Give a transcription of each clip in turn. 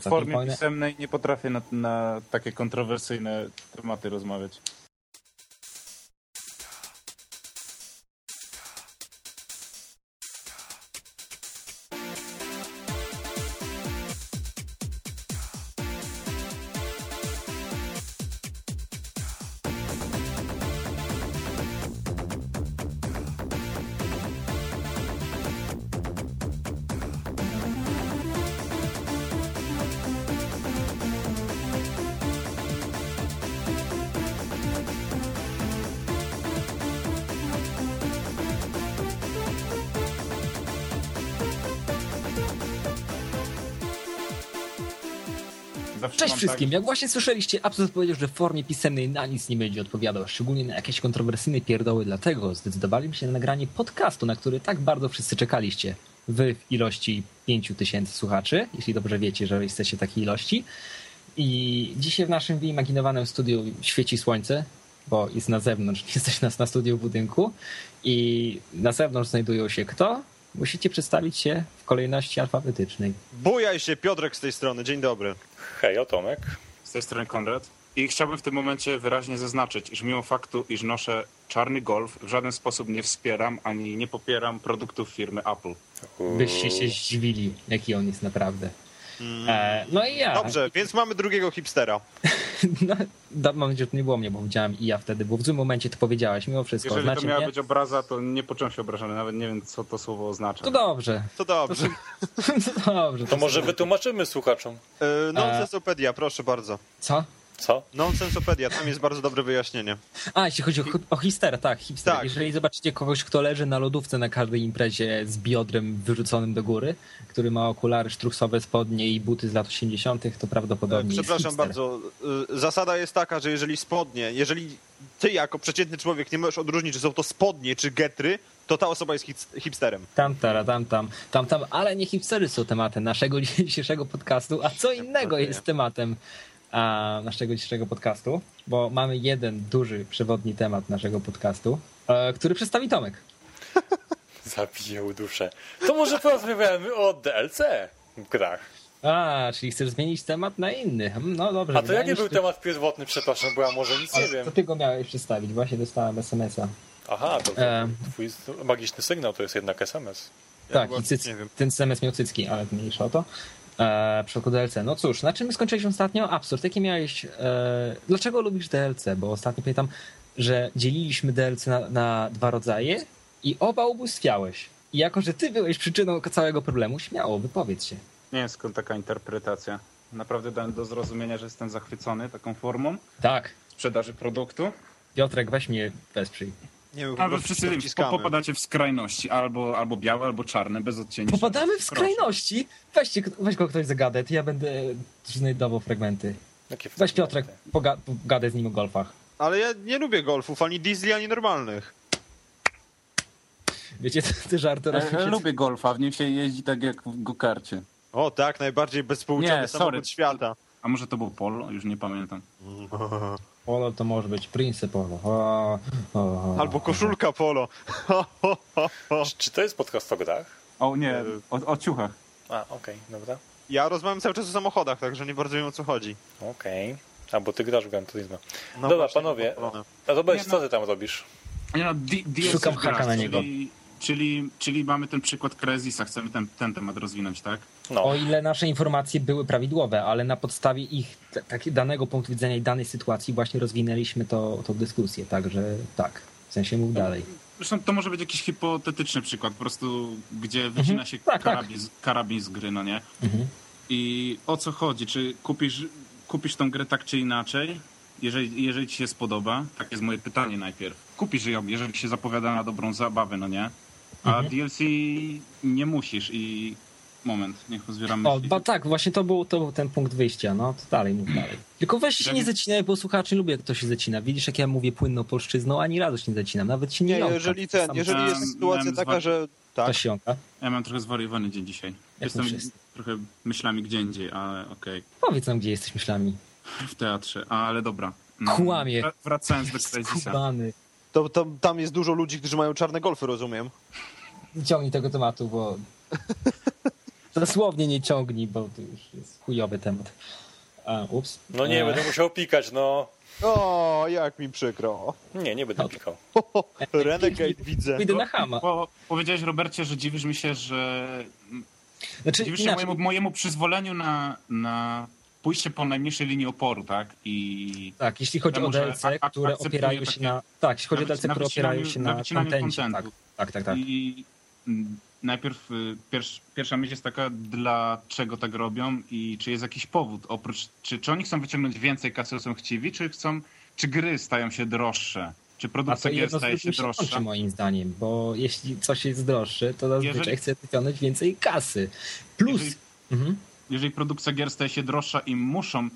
W formie pisemnej nie potrafię na, na takie kontrowersyjne tematy rozmawiać. Wszystkim! Tak, Jak właśnie słyszeliście, Absolut powiedział, że w formie pisemnej na nic nie będzie odpowiadał, szczególnie na jakieś kontrowersyjne pierdoły, dlatego zdecydowaliśmy się na nagranie podcastu, na który tak bardzo wszyscy czekaliście. Wy w ilości 5 tysięcy słuchaczy, jeśli dobrze wiecie, że jesteście takiej ilości. I dzisiaj w naszym wyimaginowanym studiu świeci słońce, bo jest na zewnątrz, jesteś nas na studiu w budynku. I na zewnątrz znajdują się kto? Musicie przedstawić się w kolejności alfabetycznej. Bujaj się, Piotrek z tej strony, dzień dobry. Hej, o Tomek. z tej strony Konrad. I chciałbym w tym momencie wyraźnie zaznaczyć, iż mimo faktu, iż noszę czarny golf, w żaden sposób nie wspieram ani nie popieram produktów firmy Apple. Byście się zdziwili, jaki on jest naprawdę. E, no i ja. Dobrze, więc mamy drugiego hipstera. No, da- mam nadzieję, że to nie było mnie, bo widziałem i ja wtedy, bo w złym momencie to powiedziałeś, mimo wszystko. Jeżeli Znacie to miała mnie? być obraza, to nie poczułem się obrażony, nawet nie wiem, co to słowo oznacza. To dobrze. To dobrze. To dobrze. To może wytłumaczymy słuchaczom. E, Nonsensopedia, proszę bardzo. Co? Co? Nonsensopedia, tam jest bardzo dobre wyjaśnienie. A, jeśli chodzi o, o hipstera, tak, hipster. Tak. Jeżeli zobaczycie kogoś, kto leży na lodówce na każdej imprezie z biodrem wyrzuconym do góry, który ma okulary sztruksowe, spodnie i buty z lat 80., to prawdopodobnie jest Przepraszam hipster. bardzo. E, Zasada jest taka, że jeżeli spodnie, jeżeli ty jako przeciętny człowiek nie możesz odróżnić, czy są to spodnie, czy getry, to ta osoba jest hip- hipsterem. Tam, tara, tam, tam, tam, tam, ale nie hipstery są tematem naszego dzisiejszego podcastu, a co innego jest tematem a, naszego dzisiejszego podcastu, bo mamy jeden duży przewodni temat naszego podcastu, e, który przedstawi Tomek. Zabiję duszę. To może porozmawiamy o DLC w grach. A, czyli chcesz zmienić temat na inny. Hmm, No dobrze. A to jaki był się, temat pierwotny, przepraszam, bo ja może nic nie że- wiem. To ty go miałeś przedstawić, właśnie dostałem SMS-a. Aha, to, E. twój magiczny sygnał to jest jednak SMS. tak, chyba i cyc, nie ten SMS miał cycki, ale mniejsza o to. E, przypadku DLC. No cóż, na czym skończyliśmy ostatnio? Absurd. Jaki miałeś... E, dlaczego lubisz DLC? Bo ostatnio pamiętam, że dzieliliśmy DLC na, na dwa rodzaje i oba ubóstwiałeś. I jako, że ty byłeś przyczyną całego problemu, śmiało, wypowiedz się. Nie wiem skąd taka interpretacja. Naprawdę dałem do zrozumienia, że jestem zachwycony taką formą Tak. sprzedaży produktu. Piotrek, weź mnie wesprzyj. Nie wiem, po A wy prostu wszyscy popadacie w skrajności, albo, albo białe, albo czarne, bez odcieni. Popadamy w skrajności. Weźcie, weź go ktoś zagadę, to ja będę znajdował fragmenty. Jakie Weź Piotrek, poga- pogadaj z nim o golfach. Ale ja nie lubię golfów, ani diesli, ani normalnych. Wiecie, te, te żarty Ja, ja lubię golfa, w nim się jeździ tak jak w gokarcie. O tak, najbardziej bezpłciowy Nie, samochód sorry. świata. A może to był polo? Już nie pamiętam. Polo to może być Prince Polo. O, o, o. Albo koszulka polo. Czy, czy to jest podcast o grach? O nie, o, o ciuchach. A, okej, dobra. Ja rozmawiam cały czas o samochodach, także nie bardzo wiem o co chodzi. Okej. A, bo ty grasz w Gran Turismo. No Dobra, właśnie, panowie. to Nie, co no. ty tam robisz? Nie no, D- Szukam haka na niego. Czyli, czyli, czyli mamy ten przykład Krezisa, chcemy ten, ten temat rozwinąć, tak? No, O ile nasze informacje były prawidłowe, ale na podstawie ich t- tak, danego punktu widzenia i danej sytuacji właśnie rozwinęliśmy to, tą dyskusję, także tak. W sensie mów dalej. Zresztą to może być jakiś hipotetyczny przykład, po prostu gdzie wycina się Tak, tak. karabin, z- karabin z gry, no nie? Mhm. I o co chodzi? Czy kupisz, kupisz tą grę tak czy inaczej? Jeżeli, jeżeli ci się spodoba, tak jest moje pytanie najpierw. Kupisz ją, jeżeli ci się zapowiada na dobrą zabawę, no nie? A Mhm. DLC nie musisz i... Moment, niech pozbieram O, myśli. ba, tak, właśnie to był, to był ten punkt wyjścia, no to dalej, mów dalej. Tylko weź się nie zacinaj, bo słuchacze lubię, jak to się zacina. Widzisz, jak ja mówię płynną polszczyzną, ani razu się nie zacinam, nawet się nie, Nie, jąka. jeżeli ten, Sam- jeżeli jest Miałem- sytuacja miałem taka, że To tak, się jąka. Ja mam trochę zwariowany dzień dzisiaj. Jestem wszyscy. trochę myślami gdzie indziej, ale okej. Powiedz nam, gdzie jesteś myślami. W teatrze, ale dobra. Mm, Kłamie. wra- Wracając do. Skubany. to, to tam jest dużo ludzi, którzy mają czarne golfy, rozumiem. Ciągnij tego tematu, bo dosłownie nie ciągnij, bo to już jest chujowy temat. A, ups. No nie, E, będę musiał pikać, no. O, jak mi przykro. Nie, nie będę pikał. Renegade widzę. Pójdę na chama. Bo powiedziałeś, Robercie, że dziwisz mi się, że... Znaczy, Dziwisz się inaczej, mojemu, mojemu przyzwoleniu na, na pójście po najmniejszej linii oporu, tak? I tak, jeśli chodzi temu, o DLC, które opierają się takie- na... Tak, jeśli chodzi o DLC, które opierają się na na wycinaniu kontencie. Tak, kontentu. tak, tak. tak. I najpierw y, pierwsz, pierwsza myśl jest taka, dlaczego tak robią i czy jest jakiś powód, oprócz, czy, czy oni chcą wyciągnąć więcej kasy, są chciwi, czy chcą, czy gry stają się droższe, czy produkcja gier staje się droższa. łączy moim zdaniem, bo jeśli coś jest droższe, to zazwyczaj Jeżeli- chce wyciągnąć więcej kasy. Plus... Jeżeli- Mhm. Jeżeli produkcja gier staje się droższa i muszą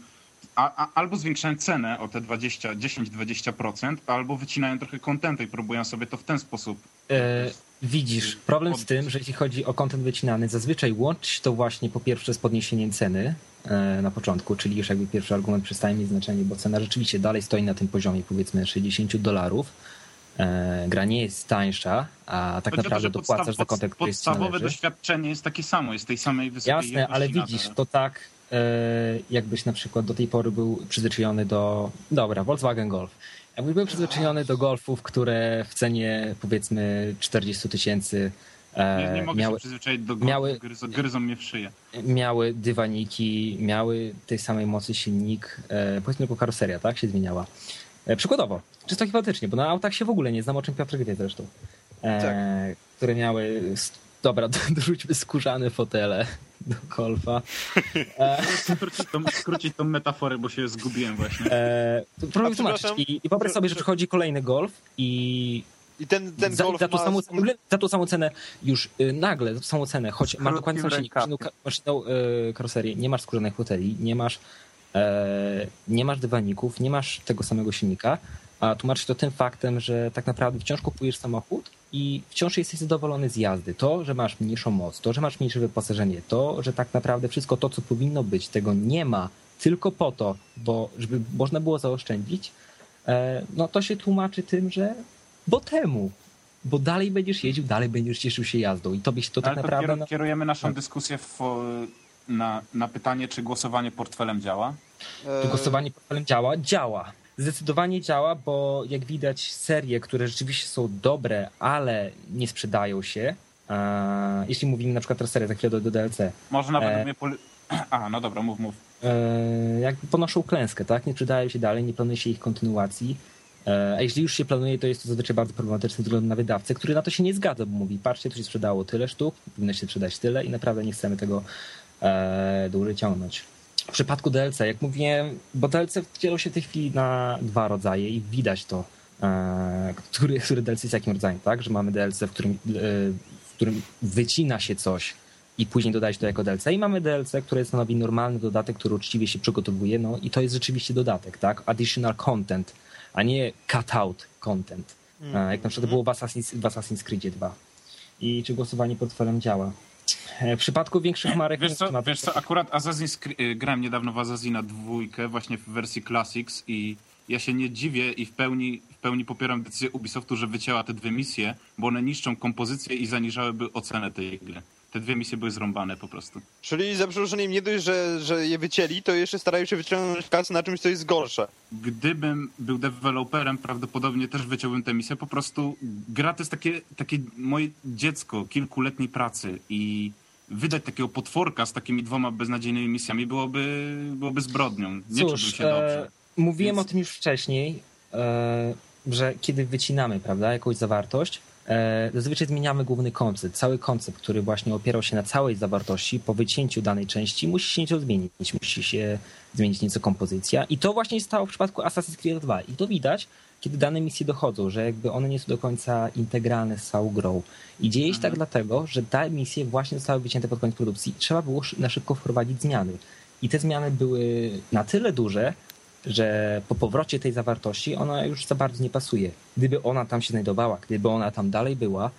a, a, albo zwiększają cenę o te 20, 10-20%, albo wycinają trochę kontentu i próbują sobie to w ten sposób E, widzisz, problem z tym, że jeśli chodzi o kontent wycinany, zazwyczaj łączy się to właśnie po pierwsze z podniesieniem ceny e, na początku, czyli już jakby pierwszy argument przestaje mieć znaczenie, bo cena rzeczywiście dalej stoi na tym poziomie powiedzmy 60 dolarów. E, gra nie jest tańsza, a tak Chodzi to, naprawdę że dopłacasz podstaw- za kontent, który Podstawowe doświadczenie jest takie samo, jest tej samej wysokiej Jasne, ale widzisz, to tak e, jakbyś na przykład do tej pory był przyzwyczajony do... Dobra, Volkswagen Golf. Jakbyś był przyzwyczajony do golfów, które w cenie powiedzmy 40 tysięcy e, Nie, nie mogę miały, się przyzwyczaić do golfu, miały- gryzą, gryzą mnie w szyję. miały dywaniki, miały tej samej mocy silnik, e, powiedzmy tylko karoseria, tak, się zmieniała. E, przykładowo, czysto hipotetycznie, bo na autach się w ogóle nie znam, o czym Piotrek wie zresztą. E, Tak. Które miały, dobra, dorzućmy skórzane fotele do golfa. E, Skrócić tą, skrócić tą metaforę, bo się zgubiłem właśnie. e, próbuję przepraszam, I, I wyobraź sobie, że przychodzi kolejny golf i I ten, ten za, golf za, tą ma... samą, za tą samą cenę już y, nagle, za tą samą cenę, choć masz dokładnie tą silnik, masz inną, ka- masz inną y, karoserię, nie masz skórzanych hoteli, nie masz, e, nie masz dywaników, nie masz tego samego silnika, a tłumaczy to tym faktem, że tak naprawdę wciąż kupujesz samochód i wciąż jesteś zadowolony z jazdy. To, że masz mniejszą moc, to, że masz mniejsze wyposażenie, to, że tak naprawdę wszystko to, co powinno być, tego nie ma tylko po to, bo żeby można było zaoszczędzić, e, no to się tłumaczy tym, że bo temu. Bo dalej będziesz jeździł, dalej będziesz cieszył się jazdą i to byś to tak Ale to naprawdę... no, kierujemy naszą tak. dyskusję w, na, na pytanie, czy głosowanie portfelem działa. to głosowanie portfelem działa? Działa. Zdecydowanie działa, bo jak widać serie, które rzeczywiście są dobre, ale nie sprzedają się, a jeśli mówimy na przykład o serię, za chwilę do, do DLC, Może nawet E. mnie poli... A, no dobra, mów, mów. e, jakby ponoszą klęskę, tak? Nie sprzedają się dalej, nie planuje się ich kontynuacji. E, A jeśli już się planuje, to jest to zazwyczaj bardzo problematyczne ze względu na wydawcę, który na to się nie zgadza, bo mówi, patrzcie, tu się sprzedało tyle sztuk, powinno się sprzedać tyle i naprawdę nie chcemy tego e, dłużej ciągnąć. W przypadku DLC, jak mówiłem, bo DLC dzielą się w tej chwili na dwa rodzaje i widać to, e, który, który DLC jest jakim rodzajem, tak? Że mamy DLC, w którym, e, w którym wycina się coś i później dodać to jako DLC i mamy DLC, które stanowi normalny dodatek, który uczciwie się przygotowuje, no i to jest rzeczywiście dodatek, tak? Additional content, a nie cut-out content, e, jak na przykład było w Assassin's, w Assassin's Creed 2. I czy głosowanie portfelem działa? E, W przypadku większych marek... Wiesz co, wiesz co, akurat Assassin's y, grałem niedawno w Assassina dwójkę właśnie w wersji Classics i ja się nie dziwię i w pełni, w pełni popieram decyzję Ubisoftu, że wycięła te dwie misje, bo one niszczą kompozycję i zaniżałyby ocenę tej gry. Te dwie misje były zrąbane po prostu. Czyli za przeproszeniem nie dość, że, że je wycięli, to jeszcze starają się wyciągnąć kasę na czymś, co jest gorsze. Gdybym był deweloperem, prawdopodobnie też wyciąłbym tę misję. Po prostu gra to jest takie, takie moje dziecko kilkuletniej pracy i wydać takiego potworka z takimi dwoma beznadziejnymi misjami byłoby, byłoby zbrodnią. Nie czułbym Cóż, się dobrze. e, mówiłem Więc- o tym już wcześniej, e, że kiedy wycinamy prawda, jakąś zawartość, zazwyczaj zmieniamy główny koncept. Cały koncept, który właśnie opierał się na całej zawartości, po wycięciu danej części musi się nieco zmienić. Musi się zmienić nieco kompozycja. I to właśnie stało w przypadku Assassin's Creed 2. I to widać, kiedy dane misje dochodzą, że jakby one nie są do końca integralne z całą grą. I dzieje się tak dlatego, że te misje właśnie zostały wycięte pod koniec produkcji i trzeba było na szybko wprowadzić zmiany. I te zmiany były na tyle duże, że po powrocie tej zawartości ona już za bardzo nie pasuje. Gdyby ona tam się znajdowała, gdyby ona tam dalej była,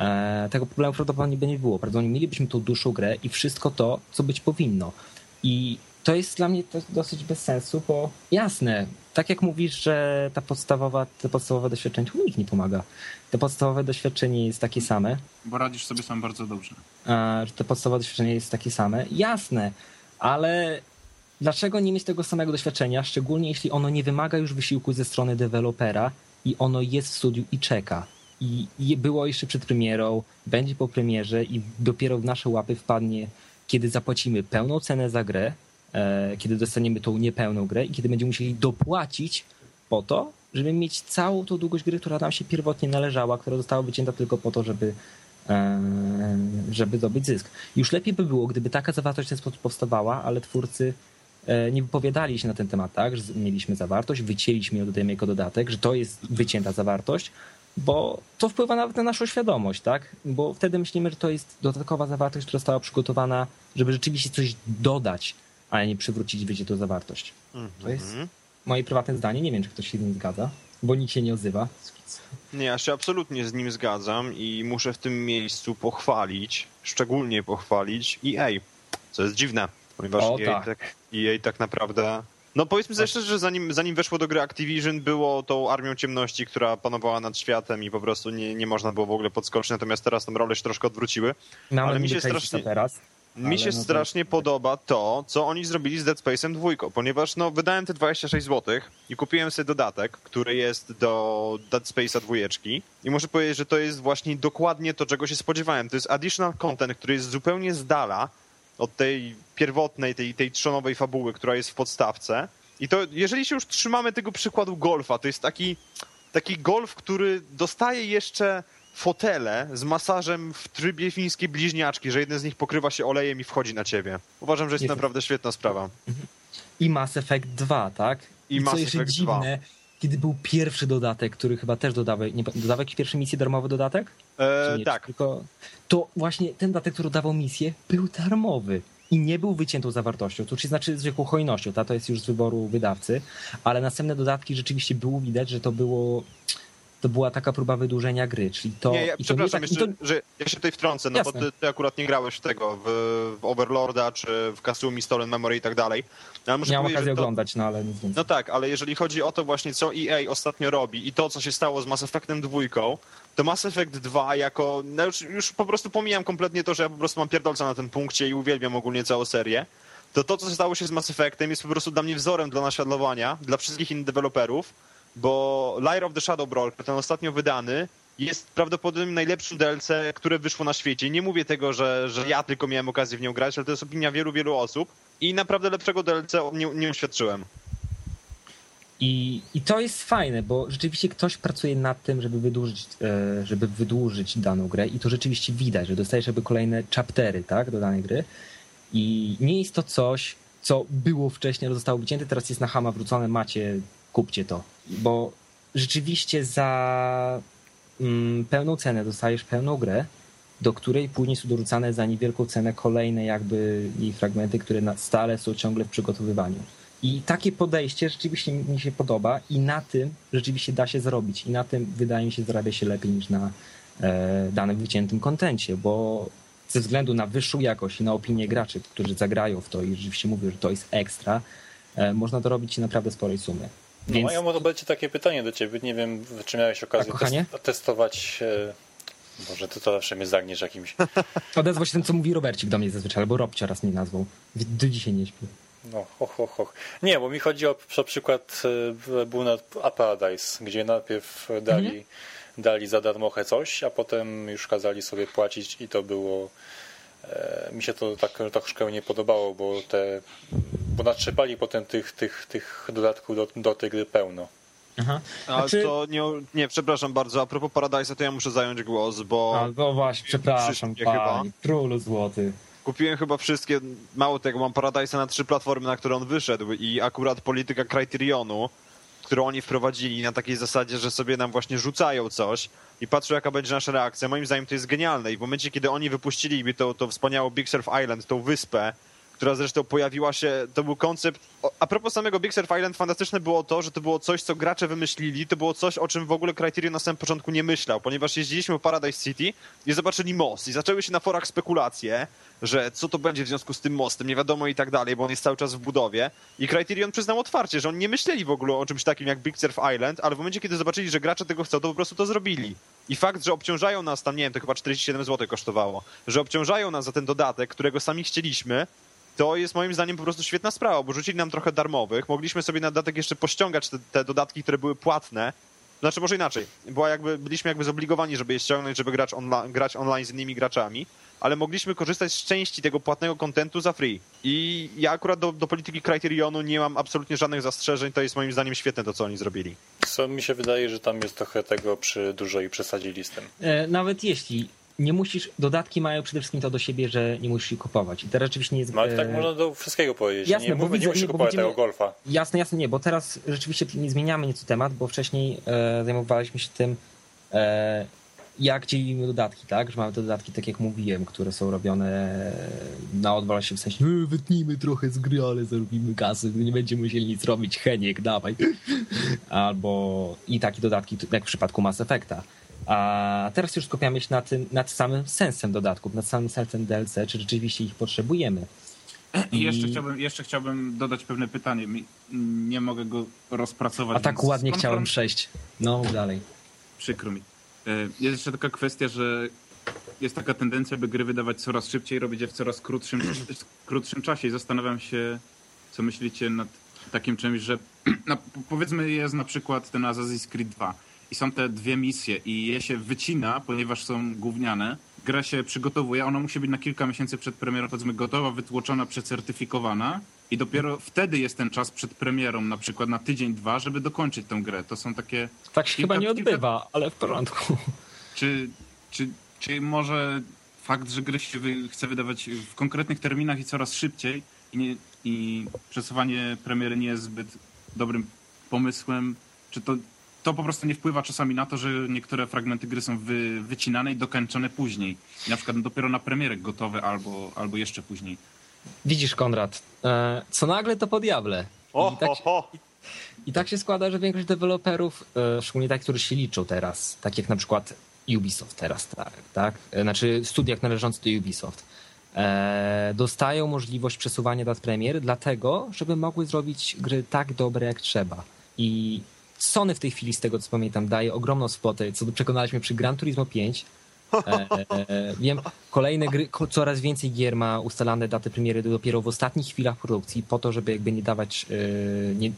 e, tego problemu prawdopodobnie by nie było. Prawdopodobnie mielibyśmy tą dłuższą grę i wszystko to, co być powinno. I to jest dla mnie dosyć bez sensu, bo jasne, tak jak mówisz, że ta podstawowa, te podstawowe doświadczenie, tu nikt nie pomaga. To podstawowe doświadczenie jest takie same, Bo radzisz sobie sam bardzo dobrze. e, że to podstawowe doświadczenie jest takie same. Jasne, ale dlaczego nie mieć tego samego doświadczenia, szczególnie jeśli ono nie wymaga już wysiłku ze strony dewelopera i ono jest w studiu i czeka. I i było jeszcze przed premierą, będzie po premierze i dopiero w nasze łapy wpadnie, kiedy zapłacimy pełną cenę za grę, e, kiedy dostaniemy tą niepełną grę i kiedy będziemy musieli dopłacić po to, żeby mieć całą tą długość gry, która nam się pierwotnie należała, która została wycięta tylko po to, żeby e, żeby zdobyć zysk. Już lepiej by było, gdyby taka zawartość w ten sposób powstawała, ale twórcy nie wypowiadali się na ten temat tak, że mieliśmy zawartość, wycięliśmy ją, dodajemy jako dodatek, że to jest wycięta zawartość, bo to wpływa nawet na naszą świadomość, tak? Bo wtedy myślimy, że to jest dodatkowa zawartość, która została przygotowana, żeby rzeczywiście coś dodać, a nie przywrócić wyciętą zawartość. To jest Mhm. moje prywatne zdanie, nie wiem, czy ktoś się z nim zgadza, bo nikt się nie odzywa. Nie, ja się absolutnie z nim zgadzam i muszę w tym miejscu pochwalić, szczególnie pochwalić EA, co jest dziwne, ponieważ O, EA, tak. tak. EA tak naprawdę... No powiedzmy sobie szczerze, że zanim, zanim weszło do gry Activision, było tą armią ciemności, która panowała nad światem i po prostu nie, nie można było w ogóle podskoczyć, natomiast teraz tą rolę się troszkę odwróciły. Mamy Ale mi niby się strasznie- teraz. Mi Ale się no to- strasznie podoba to, co oni zrobili z Dead Space'em 2, ponieważ no, wydałem te 26 zł i kupiłem sobie dodatek, który jest do Dead Space'a 2 i muszę powiedzieć, że to jest właśnie dokładnie to, czego się spodziewałem. To jest additional content, który jest zupełnie z dala od tej pierwotnej, tej, tej trzonowej fabuły, która jest w podstawce. I to, jeżeli się już trzymamy tego przykładu golfa, to jest taki, taki golf, który dostaje jeszcze fotele z masażem w trybie fińskiej bliźniaczki, że jeden z nich pokrywa się olejem i wchodzi na ciebie. Uważam, że jest naprawdę świetna sprawa. I Mass Effect 2, tak? I co Mass jeszcze Effect dziwne, kiedy był pierwszy dodatek, który chyba też dodawałeś, nie, dodawałeś w pierwszej misji darmowy dodatek? E, nie? tak, Tylko, to właśnie ten dodatek, który dawał misję, był darmowy. I nie był wyciętą zawartością, to czy znaczy zwykłą hojnością, ta to jest już z wyboru wydawcy, ale następne dodatki rzeczywiście było widać, że to było to była taka próba wydłużenia gry, czyli to... nie, ja, i to przepraszam tak, i jeszcze, to, że ja się tutaj wtrącę, no bo Jasne. ty, ty akurat nie grałeś w tego, w, w Overlorda, czy w Kasumi, Stolen Memory i tak dalej. Ale muszę miałem okazję to, oglądać, no ale nic więcej. No tak, ale jeżeli chodzi o to właśnie, co EA ostatnio robi i to, co się stało z Mass Effectem 2, to Mass Effect 2 jako, no już, już po prostu pomijam kompletnie to, że ja po prostu mam pierdolca na tym punkcie i uwielbiam ogólnie całą serię, to to, co stało się z Mass Effectem jest po prostu dla mnie wzorem dla naśladowania, dla wszystkich innych deweloperów, bo Liar of the Shadow Broker, ten ostatnio wydany, jest prawdopodobnie najlepszym DLC, które wyszło na świecie. Nie mówię tego, że, że ja tylko miałem okazję w nią grać, ale to jest opinia wielu, wielu osób i naprawdę lepszego DLC nie, nie uświadczyłem. I, I to jest fajne, bo rzeczywiście ktoś pracuje nad tym, żeby wydłużyć, e, żeby wydłużyć daną grę i to rzeczywiście widać, że dostajesz jakby kolejne chaptery tak, do danej gry i nie jest to coś, co było wcześniej, ale zostało wycięte, teraz jest na Hama wrócone, macie, kupcie to. Bo rzeczywiście za mm, pełną cenę dostajesz pełną grę, do której później są dorzucane za niewielką cenę kolejne jakby jej fragmenty, które stale są ciągle w przygotowywaniu. I takie podejście rzeczywiście mi się podoba i na tym rzeczywiście da się zrobić. I na tym wydaje mi się zarabia się lepiej niż na e, danym wyciętym kontencie, bo ze względu na wyższą jakość i na opinię graczy, którzy zagrają w to i rzeczywiście mówią, że to jest ekstra, e, można dorobić naprawdę sporej sumy. No, Więc a ja może będzie takie pytanie do ciebie. Nie wiem, czy miałeś okazję Tak, kochanie? tes- testować. E... Boże, ty to zawsze mnie zagniesz jakimś. odezwał się ten, co mówi Robercik do mnie zazwyczaj, albo Robcia raz mnie nazwał. Do dzisiaj nie śpię. No, hoch, hoch, hoch. Nie, bo mi chodzi o, o przykład e, był na A Paradise, gdzie najpierw dali, Mhm. dali za darmochę coś, a potem już kazali sobie płacić i to było. E, mi się to tak troszkę nie podobało, bo te. Bo natrzepali potem tych, tych, tych dodatków do, do tej gry pełno. Aha. Ale Znaczy- to nie, nie, przepraszam bardzo, a propos Paradise'a to ja muszę zająć głos, bo A, no właśnie, przepraszam, pani, królu złoty. kupiłem chyba wszystkie, mało tego, mam Paradise'a na trzy platformy, na które on wyszedł i akurat polityka Criterionu, którą oni wprowadzili na takiej zasadzie, że sobie nam właśnie rzucają coś i patrzą jaka będzie nasza reakcja, moim zdaniem to jest genialne i w momencie, kiedy oni wypuścili mi to, to wspaniałe Big Surf Island, tą wyspę, która zresztą pojawiła się, to był koncept, a propos samego Big Surf Island, fantastyczne było to, że to było coś, co gracze wymyślili, to było coś, o czym w ogóle Criterion na samym początku nie myślał, ponieważ jeździliśmy po Paradise City i zobaczyli most i zaczęły się na forach spekulacje, że co to będzie w związku z tym mostem, nie wiadomo i tak dalej, bo on jest cały czas w budowie i Criterion przyznał otwarcie, że oni nie myśleli w ogóle o czymś takim jak Big Surf Island, ale w momencie, kiedy zobaczyli, że gracze tego chcą, to po prostu to zrobili. I fakt, że obciążają nas tam, nie wiem, to chyba 47 zł kosztowało, że obciążają nas za ten dodatek, którego sami chcieliśmy, to jest moim zdaniem po prostu świetna sprawa, bo rzucili nam trochę darmowych, mogliśmy sobie na dodatek jeszcze pościągać te, te dodatki, które były płatne. Znaczy może inaczej, była jakby, byliśmy jakby zobligowani, żeby je ściągnąć, żeby grać, onla- grać online z innymi graczami, ale mogliśmy korzystać z części tego płatnego kontentu za free. I ja akurat do, do polityki Criterionu nie mam absolutnie żadnych zastrzeżeń, to jest moim zdaniem świetne to, co oni zrobili. Co mi się wydaje, że tam jest trochę tego przy dużo i przesadzili z tym. E, nawet jeśli nie musisz, dodatki mają przede wszystkim to do siebie, że nie musisz ich kupować. I teraz rzeczywiście nie jest... No ale e, tak można do wszystkiego powiedzieć. jasne, nie, bo nie musisz kupować tego golfa. Jasne, jasne, nie, bo teraz rzeczywiście nie zmieniamy nieco temat, bo wcześniej e, zajmowaliśmy się tym, e, jak dzielimy dodatki, tak? Że mamy te dodatki, tak jak mówiłem, które są robione na odwal się w sensie e, wytnijmy trochę z gry, ale zarobimy kasy, nie będziemy musieli nic robić, Heniek, dawaj. Albo i takie dodatki, jak w przypadku Mass Effecta. A teraz już skupiamy się na tym, nad samym sensem dodatków, nad samym sensem DLC, czy rzeczywiście ich potrzebujemy. I jeszcze I- chciałbym, jeszcze chciałbym dodać pewne pytanie. Nie mogę go rozpracować. A tak ładnie skąd chciałem przejść. No, dalej. Przykro mi. E, Jest jeszcze taka kwestia, że jest taka tendencja, by gry wydawać coraz szybciej, robić je w coraz krótszym, krótszym czasie i zastanawiam się, co myślicie nad takim czymś, że no, powiedzmy jest na przykład ten Assassin's Creed 2 i są te dwie misje i je się wycina, ponieważ są gówniane. Gra się przygotowuje, ona musi być na kilka miesięcy przed premierą, powiedzmy, gotowa, wytłoczona, przecertyfikowana i dopiero wtedy jest ten czas przed premierą, na przykład na tydzień, dwa, żeby dokończyć tę grę. To są takie Tak się Kilka- chyba nie kilka- odbywa, ale w porządku. czy, czy, czy może fakt, że gry się wy, chce wydawać w konkretnych terminach i coraz szybciej i, nie, i przesuwanie premiery nie jest zbyt dobrym pomysłem, czy to, to po prostu nie wpływa czasami na to, że niektóre fragmenty gry są wy, wycinane i dokończone później. I na przykład dopiero na premierę gotowe albo, albo jeszcze później. Widzisz, Konrad, e, co nagle to po diable. O, I tak, ho, ho. I tak się składa, że większość deweloperów, e, szczególnie tak, którzy się liczą teraz, tak jak na przykład Ubisoft teraz, tak, tak? E, znaczy studiach należących do Ubisoft, e, dostają możliwość przesuwania dat premier, dlatego, żeby mogły zrobić gry tak dobre jak trzeba. I Sony w tej chwili, z tego co pamiętam, daje ogromną spotę, co przekonaliśmy przy Gran Turismo 5. E, e, wiem, kolejne gry, coraz więcej gier ma ustalane daty premiery dopiero w ostatnich chwilach produkcji, po to, żeby jakby nie dawać, e, nie,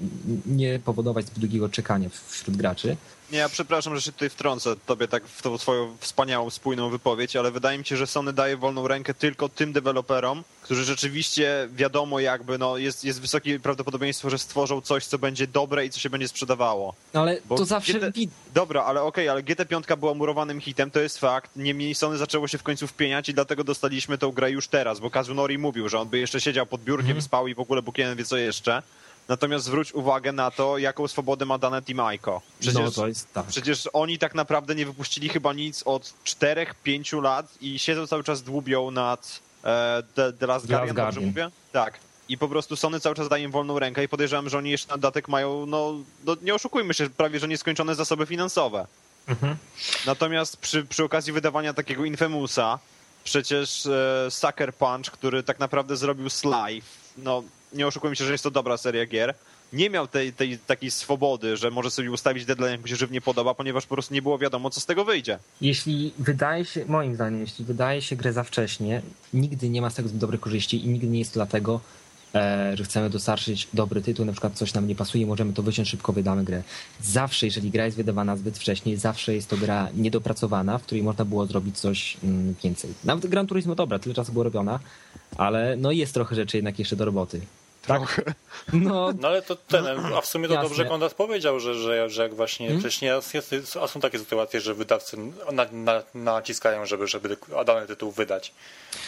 nie powodować zbyt długiego czekania wśród graczy. Nie, ja przepraszam, że się tutaj wtrącę tobie tak w tą swoją wspaniałą, spójną wypowiedź, ale wydaje mi się, że Sony daje wolną rękę tylko tym deweloperom, którzy rzeczywiście wiadomo jakby, no jest, jest wysokie prawdopodobieństwo, że stworzą coś, co będzie dobre i co się będzie sprzedawało. No ale Bo to zawsze wid- Dobra, ale okej, ale GT5 była murowanym hitem, to jest fakt. Niemniej Sony zaczęło się w końcu wpieniać i dlatego dostaliśmy tą grę już teraz, bo Kazunori mówił, że on by jeszcze siedział pod biurkiem, Mhm. spał i w ogóle Bukien wie co jeszcze. Natomiast zwróć uwagę na to, jaką swobodę ma dane Team Ico. Przecież, no to jest tak. przecież oni tak naprawdę nie wypuścili chyba nic od 4-5 lat i siedzą cały czas dłubią nad e, The, The Last Guardian, Last Guardian. mówię? Tak. I po prostu Sony cały czas daje im wolną rękę i podejrzewam, że oni jeszcze na dodatek mają, no, no nie oszukujmy się, prawie że nieskończone zasoby finansowe. Mhm. Natomiast przy, przy okazji wydawania takiego Infamousa, przecież e, Sucker Punch, który tak naprawdę zrobił Sly, no nie oszukujmy się, że jest to dobra seria gier, nie miał tej, tej takiej swobody, że może sobie ustawić deadline, jak mu się żywnie podoba, ponieważ po prostu nie było wiadomo, co z tego wyjdzie. Jeśli wydaje się, moim zdaniem, jeśli wydaje się grę za wcześnie, nigdy nie ma z tego dobrej korzyści i nigdy nie jest to dlatego, e, że chcemy dostarczyć dobry tytuł, na przykład coś nam nie pasuje, możemy to wyciąć, szybko wydamy grę. Zawsze, jeżeli gra jest wydawana zbyt wcześnie, zawsze jest to gra niedopracowana, w której można było zrobić coś mm, więcej. Nawet Gran Turismo dobra, tyle czasu było robiona, ale no jest trochę rzeczy jednak jeszcze do roboty. Tak? No, No ale to ten, a w sumie to Jasne. dobrze Konrad powiedział, że, że, że jak właśnie Hmm? wcześniej jest, a są takie sytuacje, że wydawcy na, na, naciskają, żeby, żeby dany tytuł wydać.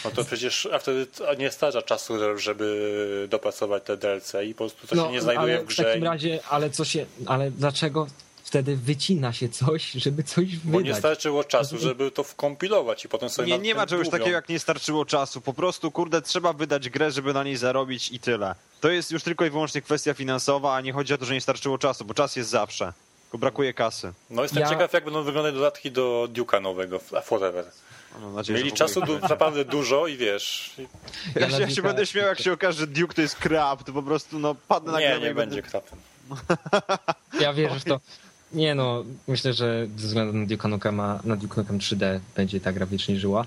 No to przecież a wtedy nie starcza czasu, żeby dopracować te DLC i po prostu to się nie znajduje No, ale w grze. W takim razie, ale co się, ale dlaczego wtedy wycina się coś, żeby coś Bo nie wydać. starczyło czasu, żeby to wkompilować i potem sobie Nie, nie ma czegoś dłubią. takiego jak nie starczyło czasu. Po prostu, kurde, trzeba wydać grę, żeby na niej zarobić i tyle. To jest już tylko i wyłącznie kwestia finansowa, a nie chodzi o to, że nie starczyło czasu, bo czas jest zawsze. Tylko brakuje kasy. No jestem Ja- ciekaw, jak będą wyglądać dodatki do Duke'a nowego, Forever. Mam nadzieję, Mieli czasu du- naprawdę dużo i wiesz... Ja, Ja się, ja się będę śmiał, jak się okaże, że Duke to jest crap, to po prostu, no, padnę na Nie, nie będzie będę... krapem. Ja wierzę w to. Nie no, myślę, że ze względu na Duke Nukema, na Duke Nukem 3D będzie ta gra wiecznie żyła.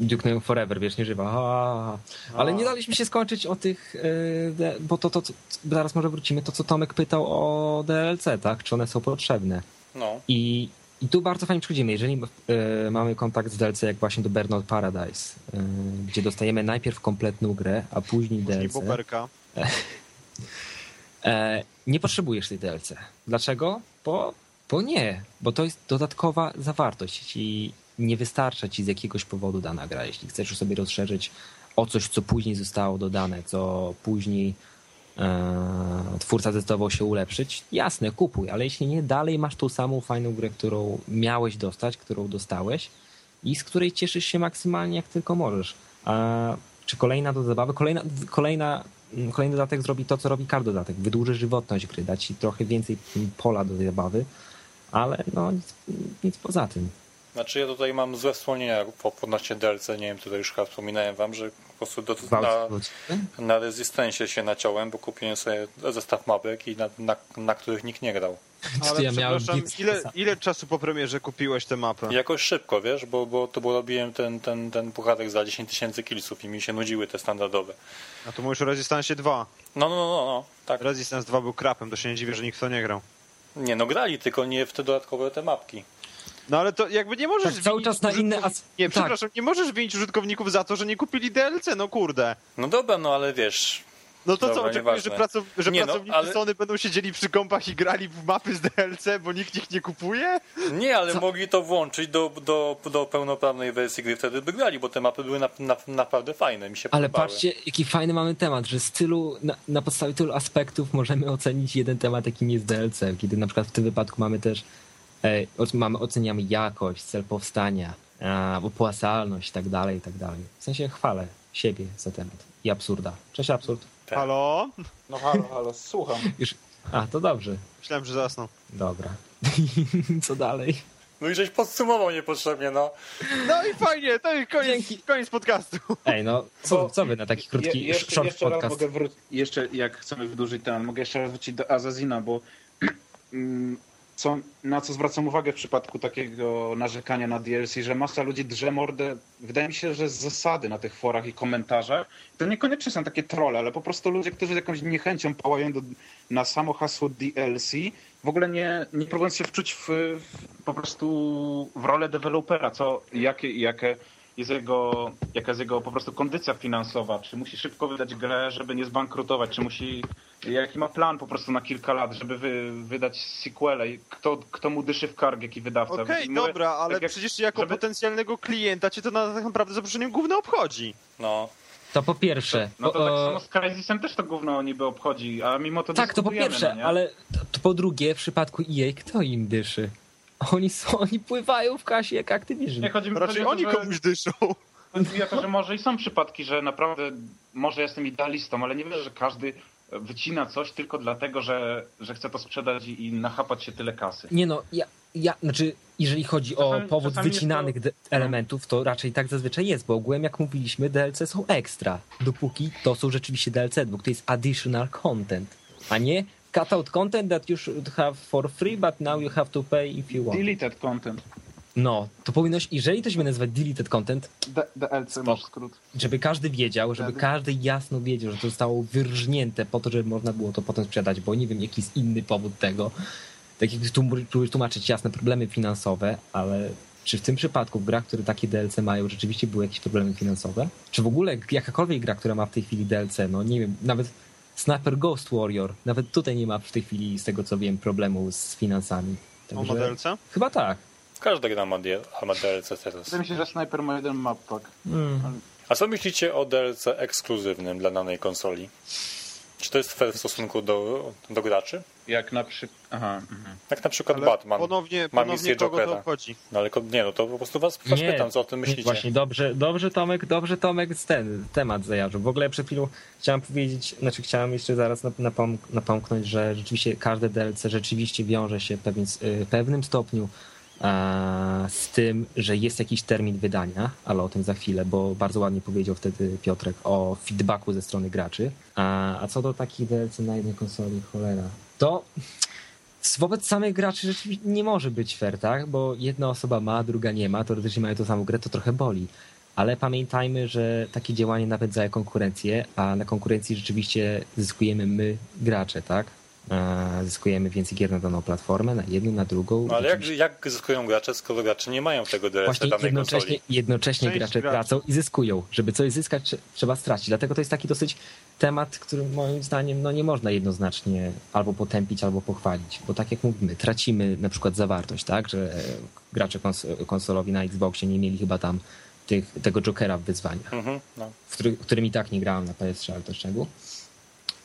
Duke Nukem Forever wiecznie żywa. Ha. Ale nie daliśmy się skończyć o tych, e, bo to, to, to, zaraz może wrócimy, to co Tomek pytał o DLC, tak? Czy one są potrzebne? No. I, i tu bardzo fajnie przychodzimy. Jeżeli e, mamy kontakt z DLC, jak właśnie do Burnout Paradise, e, gdzie dostajemy najpierw kompletną grę, a później Później DLC. poperka. E, nie potrzebujesz tej DLC. Dlaczego? Bo, bo nie, bo to jest dodatkowa zawartość i nie wystarcza ci z jakiegoś powodu dana gra. Jeśli chcesz sobie rozszerzyć o coś, co później zostało dodane, co później e, twórca zdecydował się ulepszyć, jasne, kupuj, ale jeśli nie, dalej masz tą samą fajną grę, którą miałeś dostać, którą dostałeś i z której cieszysz się maksymalnie jak tylko możesz. A czy kolejna do zabawy? Kolejna, kolejna, kolejny dodatek zrobi to, co robi każdy dodatek. Wydłuży żywotność gry, da ci trochę więcej pola do zabawy, ale no nic, nic poza tym. Znaczy ja tutaj mam złe wspomnienia po- odnośnie DLC, nie wiem, tutaj już chyba wspominałem wam, że po prostu do, na, na Resistance się naciąłem, bo kupiłem sobie zestaw mapek i na, na, na których nikt nie grał. Ale ja przepraszam, ile, ile czasu po premierze kupiłeś tę mapę? Jakoś szybko, wiesz, bo, bo to bo robiłem ten, ten, ten puchatek za 10 tysięcy kilsów i mi się nudziły te standardowe. A to mówisz o Resistance 2. No, no, no, no, no tak. Resistance 2 był krapem, to się nie dziwię, że nikt w to nie grał. Nie, no grali, tylko nie w te dodatkowe te mapki. No ale to jakby nie możesz Tak, cały czas na inne as- Nie, tak. przepraszam, nie możesz winić użytkowników za to, że nie kupili DLC, no kurde. No dobra, no ale wiesz, No to Dobra, co, oczekujesz, że, pracow- że Nie, no, pracownicy ale- Sony będą siedzieli przy kompach i grali w mapy z DLC, bo nikt ich nie kupuje? nie, ale mogli to włączyć do, do, do pełnoprawnej wersji gry, wtedy by grali, bo te mapy były na, na, naprawdę fajne, mi się Ale podobały. patrzcie, jaki fajny mamy temat, że z tylu, na, na podstawie tylu aspektów możemy ocenić jeden temat, jakim jest DLC, kiedy na przykład w tym wypadku mamy też, e, mamy, oceniamy jakość, cel powstania, a, opłacalność i tak dalej, i tak dalej. W sensie chwalę siebie za temat i absurda. Cześć absurd. Tak. Halo? No halo, halo, słucham. Już, a, to dobrze. Myślałem, że zasnął. Dobra. Co dalej? No i żeś podsumował niepotrzebnie, no. No i fajnie, to jest koniec, Dzięki. koniec podcastu. Ej, no, co, co wy na taki krótki Je, jeszcze, short jeszcze raz podcast? mogę wrócić. Jeszcze jak chcemy wydłużyć ten, mogę jeszcze raz wrócić do Azazina, bo mm, co, na co zwracam uwagę w przypadku takiego narzekania na DLC, że masa ludzi drze mordę, wydaje mi się, że z zasady na tych forach i komentarzach, to niekoniecznie są takie trolle, ale po prostu ludzie, którzy z jakąś niechęcią pałają do, na samo hasło DLC, w ogóle nie, nie próbując się wczuć w, w, po prostu w rolę dewelopera, co, jakie, jakie jest jego, jaka jest jego po prostu kondycja finansowa, czy musi szybko wydać grę, żeby nie zbankrutować, czy musi, jaki ma plan po prostu na kilka lat, żeby wy, wydać sequele, i kto, kto mu dyszy w kark, jaki wydawca. Okej, mówię, dobra, ale tak jak- przecież jako żeby- potencjalnego klienta cię to na, tak naprawdę zaproszeniem główne obchodzi. No, To po pierwsze. No to tak samo z Crysisem też to gówno niby obchodzi, a mimo to Tak, to po pierwsze, no nie? ale to, to po drugie, w przypadku EA, kto im dyszy? Oni są, oni pływają w kasie jak Activision. Nie, chodzi mi Raczej chodzi o to, oni że- komuś dyszą. Chodzi o to, że może i są przypadki, że naprawdę może jestem idealistą, ale nie wierzę, że każdy wycina coś tylko dlatego, że, że chce to sprzedać i, i nachapać się tyle kasy. Nie no, ja, ja, znaczy, jeżeli chodzi o Czasami- powód czasami jest wycinanych to- elementów, to raczej tak zazwyczaj jest, bo ogółem, jak mówiliśmy, DLC są ekstra, dopóki to są rzeczywiście DLC, bo to jest additional content, a nie cut out content that you should have for free, but now you have to pay if you want. Deleted content. No, to powinno się, jeżeli to się będzie nazywać deleted content, D- DLC masz skrót. żeby każdy wiedział, żeby każdy jasno wiedział, że to zostało wyrżnięte po to, żeby można było to potem sprzedać, bo nie wiem, jaki jest inny powód tego. Tak jak tu tłumaczyć jasne problemy finansowe, ale czy w tym przypadku w grach, które takie DLC mają, rzeczywiście były jakieś problemy finansowe? Czy w ogóle jakakolwiek gra, która ma w tej chwili DLC, no nie wiem, nawet Sniper Ghost Warrior, nawet tutaj nie ma w tej chwili, z tego co wiem, problemu z finansami. O modelce? Chyba tak. każda gra ma, DLC teraz. Wydaje mi się, że Sniper ma jeden map pack. Mm. A co myślicie o DLC ekskluzywnym dla danej konsoli? Czy to jest fair w stosunku do, do graczy? Jak na przykład... Aha, mhm. Jak na przykład Ale Batman ponownie, ma ponownie misję Jokera. obchodzi? No ale nie, no to po prostu was, was pytam, co o tym nie, myślicie. Właśnie, dobrze, dobrze Tomek, dobrze Tomek ten temat zajarzył. W ogóle przed chwilą chciałem powiedzieć, znaczy chciałem jeszcze zaraz nap- napom- napomknąć, że rzeczywiście każde DLC rzeczywiście wiąże się w pewien, y, pewnym stopniu z tym, że jest jakiś termin wydania, ale o tym za chwilę, bo bardzo ładnie powiedział wtedy Piotrek o feedbacku ze strony graczy. A, a co do takich DLC na jednej konsoli, cholera, to wobec samych graczy rzeczywiście nie może być fair, tak? Bo jedna osoba ma, druga nie ma, teoretycznie mają tą samą grę, to trochę boli. Ale pamiętajmy, że takie działanie napędzają konkurencję, a na konkurencji rzeczywiście zyskujemy my, gracze, tak? Zyskujemy więcej gier na daną platformę, na jedną, na drugą. No ale jak, jak zyskują gracze, skoro gracze nie mają tego DLC Właśnie danej jednocześnie, konsoli? jednocześnie Część gracze tracą i zyskują. Żeby coś zyskać, trze- trzeba stracić. Dlatego to jest taki dosyć temat, który moim zdaniem no, nie można jednoznacznie albo potępić, albo pochwalić. Bo tak jak mówimy, tracimy na przykład zawartość, tak? Że gracze kons konsolowi na Xboxie nie mieli chyba tam tych, tego Jokera w wyzwaniach, Mhm, no. w który, którym i tak nie grałem na PS3, ale to szczegół.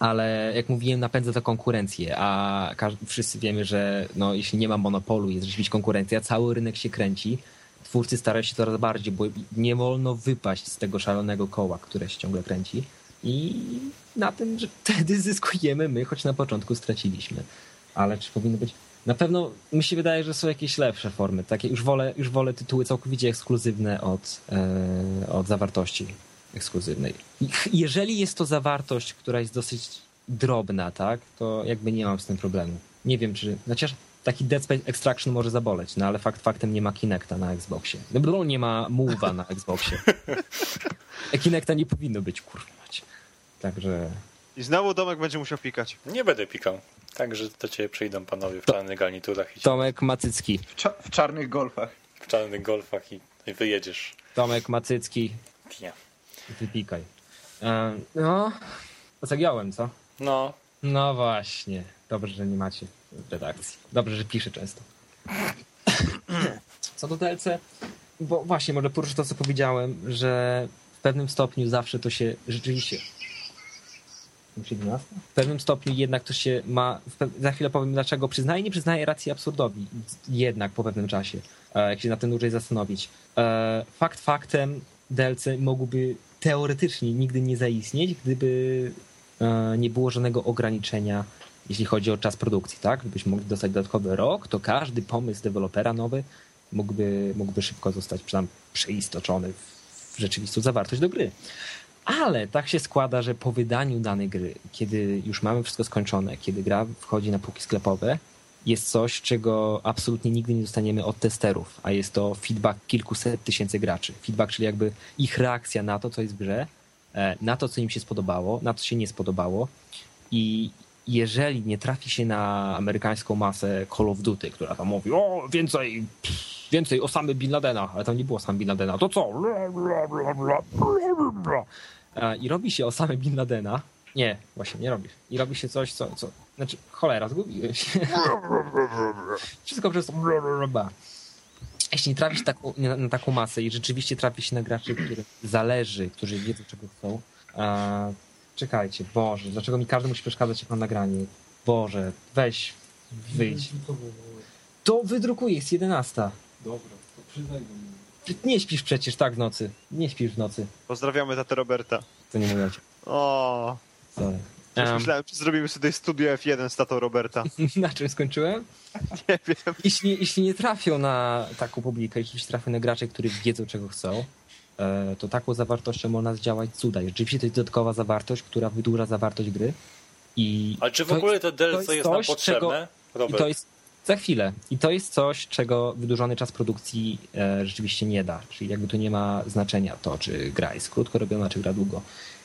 Ale jak mówiłem, napędza to konkurencję, a wszyscy wiemy, że no, jeśli nie ma monopolu, jest rzeczywiście konkurencja, cały rynek się kręci. Twórcy starają się coraz bardziej, bo nie wolno wypaść z tego szalonego koła, które się ciągle kręci. I na tym, że wtedy zyskujemy my, choć na początku straciliśmy. Ale czy powinno być? Na pewno mi się wydaje, że są jakieś lepsze formy. Takie już wolę, już wolę tytuły całkowicie ekskluzywne od, e, od zawartości ekskluzywnej. Jeżeli jest to zawartość, która jest dosyć drobna, tak, to jakby nie mam z tym problemu. Nie wiem, czy. Chociaż taki Dead Space Extraction może zaboleć, no ale fakt faktem nie ma Kinecta na Xboxie. No nie ma Move'a na Xboxie. A Kinecta nie powinno być, kurwa. Także. I znowu Domek będzie musiał pikać. Nie będę pikał. Także do ciebie przyjdą panowie w To- czarnych garniturach i Tomek Macycki. W, cza- w czarnych golfach. w czarnych golfach i, i wyjedziesz. Tomek Macycki, Nie. Wypikaj. E, no, zagiąłem, co? No, No właśnie. Dobrze, że nie macie redakcji. Dobrze, że piszę często. Co do DLC, bo właśnie, może poruszę to, co powiedziałem, że w pewnym stopniu zawsze to się rzeczywiście. Już 11? W pewnym stopniu jednak to się ma. Za chwilę powiem dlaczego przyznaję, nie przyznaję racji absurdowi. Jednak po pewnym czasie, e, jak się na tym dłużej zastanowić. E, Fakt faktem, DLC mogłyby teoretycznie nigdy nie zaistnieć, gdyby e, nie było żadnego ograniczenia, jeśli chodzi o czas produkcji, tak? Gdybyśmy mogli dostać dodatkowy rok, to każdy pomysł dewelopera nowy mógłby, mógłby szybko zostać przeistoczony w, w rzeczywistą zawartość do gry. Ale tak się składa, że po wydaniu danej gry, kiedy już mamy wszystko skończone, kiedy gra wchodzi na półki sklepowe, jest coś, czego absolutnie nigdy nie dostaniemy od testerów, a jest to feedback kilkuset tysięcy graczy. Feedback, czyli jakby ich reakcja na to, co jest w grze, e, na to, co im się spodobało, na co się nie spodobało. I jeżeli nie trafi się na amerykańską masę Call of Duty, która tam mówi, o, więcej, więcej Osamy Bin Ladena, ale tam nie było Osamy Bin Ladena, to co? E, I robi się Osamy Bin Ladena. Nie, właśnie nie robisz. I robi się coś, co, co znaczy, cholera, zgubiłem się. Wszystko przez jeśli trafisz taką, na, na taką masę i rzeczywiście trafi się na graczy, którym zależy, którzy wiedzą, czego chcą, a, czekajcie, Boże, dlaczego mi każdy musi przeszkadzać, jak mam nagranie? Boże, weź, wyjdź. To wydrukuję, jest 11. Dobra, to przyznaj do mnie. Ty nie śpisz przecież tak w nocy. Nie śpisz w nocy. Pozdrawiamy tatę Roberta. To nie mówię. O, Sorry. Um, myślałem, czy zrobimy sobie studio F1 z tatą Roberta. na czym skończyłem? Nie wiem. Jeśli, jeśli nie trafią na taką publikę, jeśli trafią na graczy, którzy wiedzą, czego chcą, e, to taką zawartością można zdziałać cuda. Rzeczywiście to jest dodatkowa zawartość, która wydłuża zawartość gry. I ale czy w ogóle jest- to DLC to jest, nam potrzebne? czego- to jest za chwilę. I to jest coś, czego wydłużony czas produkcji e, rzeczywiście nie da. Czyli jakby tu nie ma znaczenia to, czy gra jest krótko robiona, czy gra długo.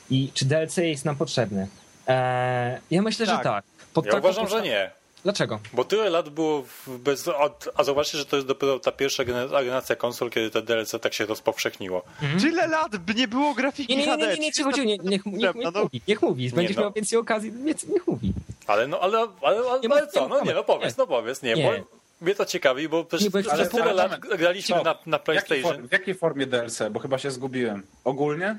I czy DLC jest nam potrzebne? E, ja myślę, że Tak. tak. Pod ja uważam, że podstawą- nie. Dlaczego? Bo tyle lat było bez... A zobaczcie, że to jest dopiero ta pierwsza gene- generacja konsol, kiedy te DLC tak się rozpowszechniło. Tyle lat by nie było grafiki Nie, nie, nie, nie, nie, nie, nie, nie, niech, niech, niech, No, niech mówi, niech mówi. Będziesz no. miał więcej okazji, więc niech mówi. Ale no, ale, ale, ale, co? nie No nie, no powiedz, nie. no powiedz, nie, Nie. bo mnie to ciekawi, bo przez, Nie, bo- przez ale tyle lat graliśmy na, na W jakiej, PlayStation. for, w jakiej formie DLC? Bo chyba się zgubiłem. Ogólnie?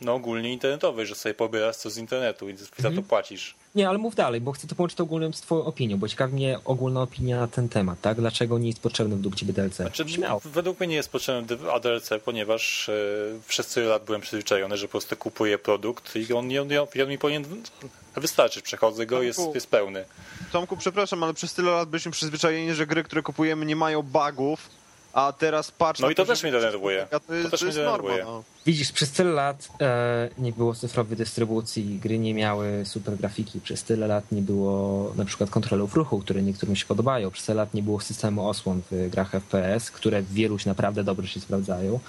No ogólnie internetowej, że sobie pobierasz coś z internetu i za to Mhm. płacisz. Nie, ale mów dalej, bo chcę to połączyć ogólnym z twoją opinią, bo ciekawi mnie ogólna opinia na ten temat, tak? Dlaczego nie jest potrzebny według ciebie DLC? Znaczy, Śmiało. według mnie nie jest potrzebny ADLC, ponieważ e, przez tyle lat byłem przyzwyczajony, że po prostu kupuję produkt i on, on, on, on mi powinien wystarczyć. Przechodzę go, jest, jest pełny. Tomku, przepraszam, ale przez tyle lat byliśmy przyzwyczajeni, że gry, które kupujemy nie mają bugów, a teraz patrz No i to że- też mnie denerwuje. To jest, To też to mnie norma, denerwuje. no. Widzisz, przez tyle lat e, nie było cyfrowej dystrybucji, gry nie miały super grafiki, przez tyle lat nie było na przykład kontrolerów ruchu, które niektórym się podobają, przez tyle lat nie było systemu osłon w grach FPS, które w wielu się naprawdę dobrze się sprawdzają.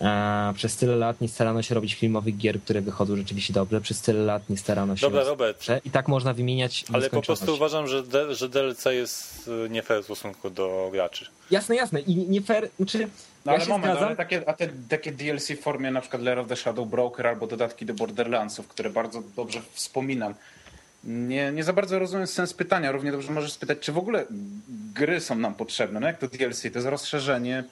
E, przez tyle lat nie starano się robić filmowych gier, które wychodzą rzeczywiście dobrze, przez tyle lat nie starano się... Dobra, Robert, I tak można wymieniać ale po prostu uważam, że, D, że DLC jest e, nie fair w stosunku do graczy. Jasne, jasne. I nie fair, znaczy, No ja ale się moment, zgadzam. ale takie, a te takie DLC w formie na przykład Lair of the Shadow Broker albo dodatki do Borderlandsów, które bardzo dobrze wspominam. Nie, nie za bardzo rozumiem sens pytania. Równie dobrze możesz spytać, czy w ogóle gry są nam potrzebne. No jak to DLC? To jest rozszerzenie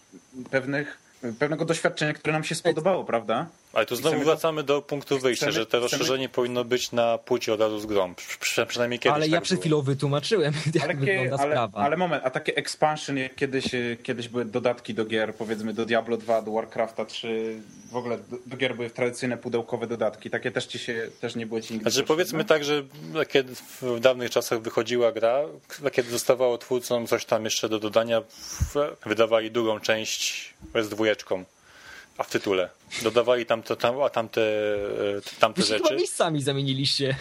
pewnych, pewnego doświadczenia, które nam się spodobało, prawda? Ale tu znowu Chcemy- wracamy do punktu wyjścia, chcemy- że to chcemy- rozszerzenie powinno być na płci od razu z grą. Przy, przy, przynajmniej kiedyś Ale tak ja przed chwilą wytłumaczyłem, jak Ale, wygląda ale, sprawa. ale moment, a takie expansion, jak kiedyś, e, kiedyś były dodatki do gier, powiedzmy do Diablo 2, do Warcrafta 3, w ogóle do, do gier były tradycyjne pudełkowe dodatki, takie też ci się, też nie było ci nigdy Znaczy powiedzmy tak, że kiedy w dawnych czasach wychodziła gra, kiedy zostawało twórcom coś tam jeszcze do dodania, wydawali drugą część z dwójeczką, a w tytule. Dodawali tam, to, tam, a tamte, e, tamte się chyba rzeczy. miejscami zamieniliście.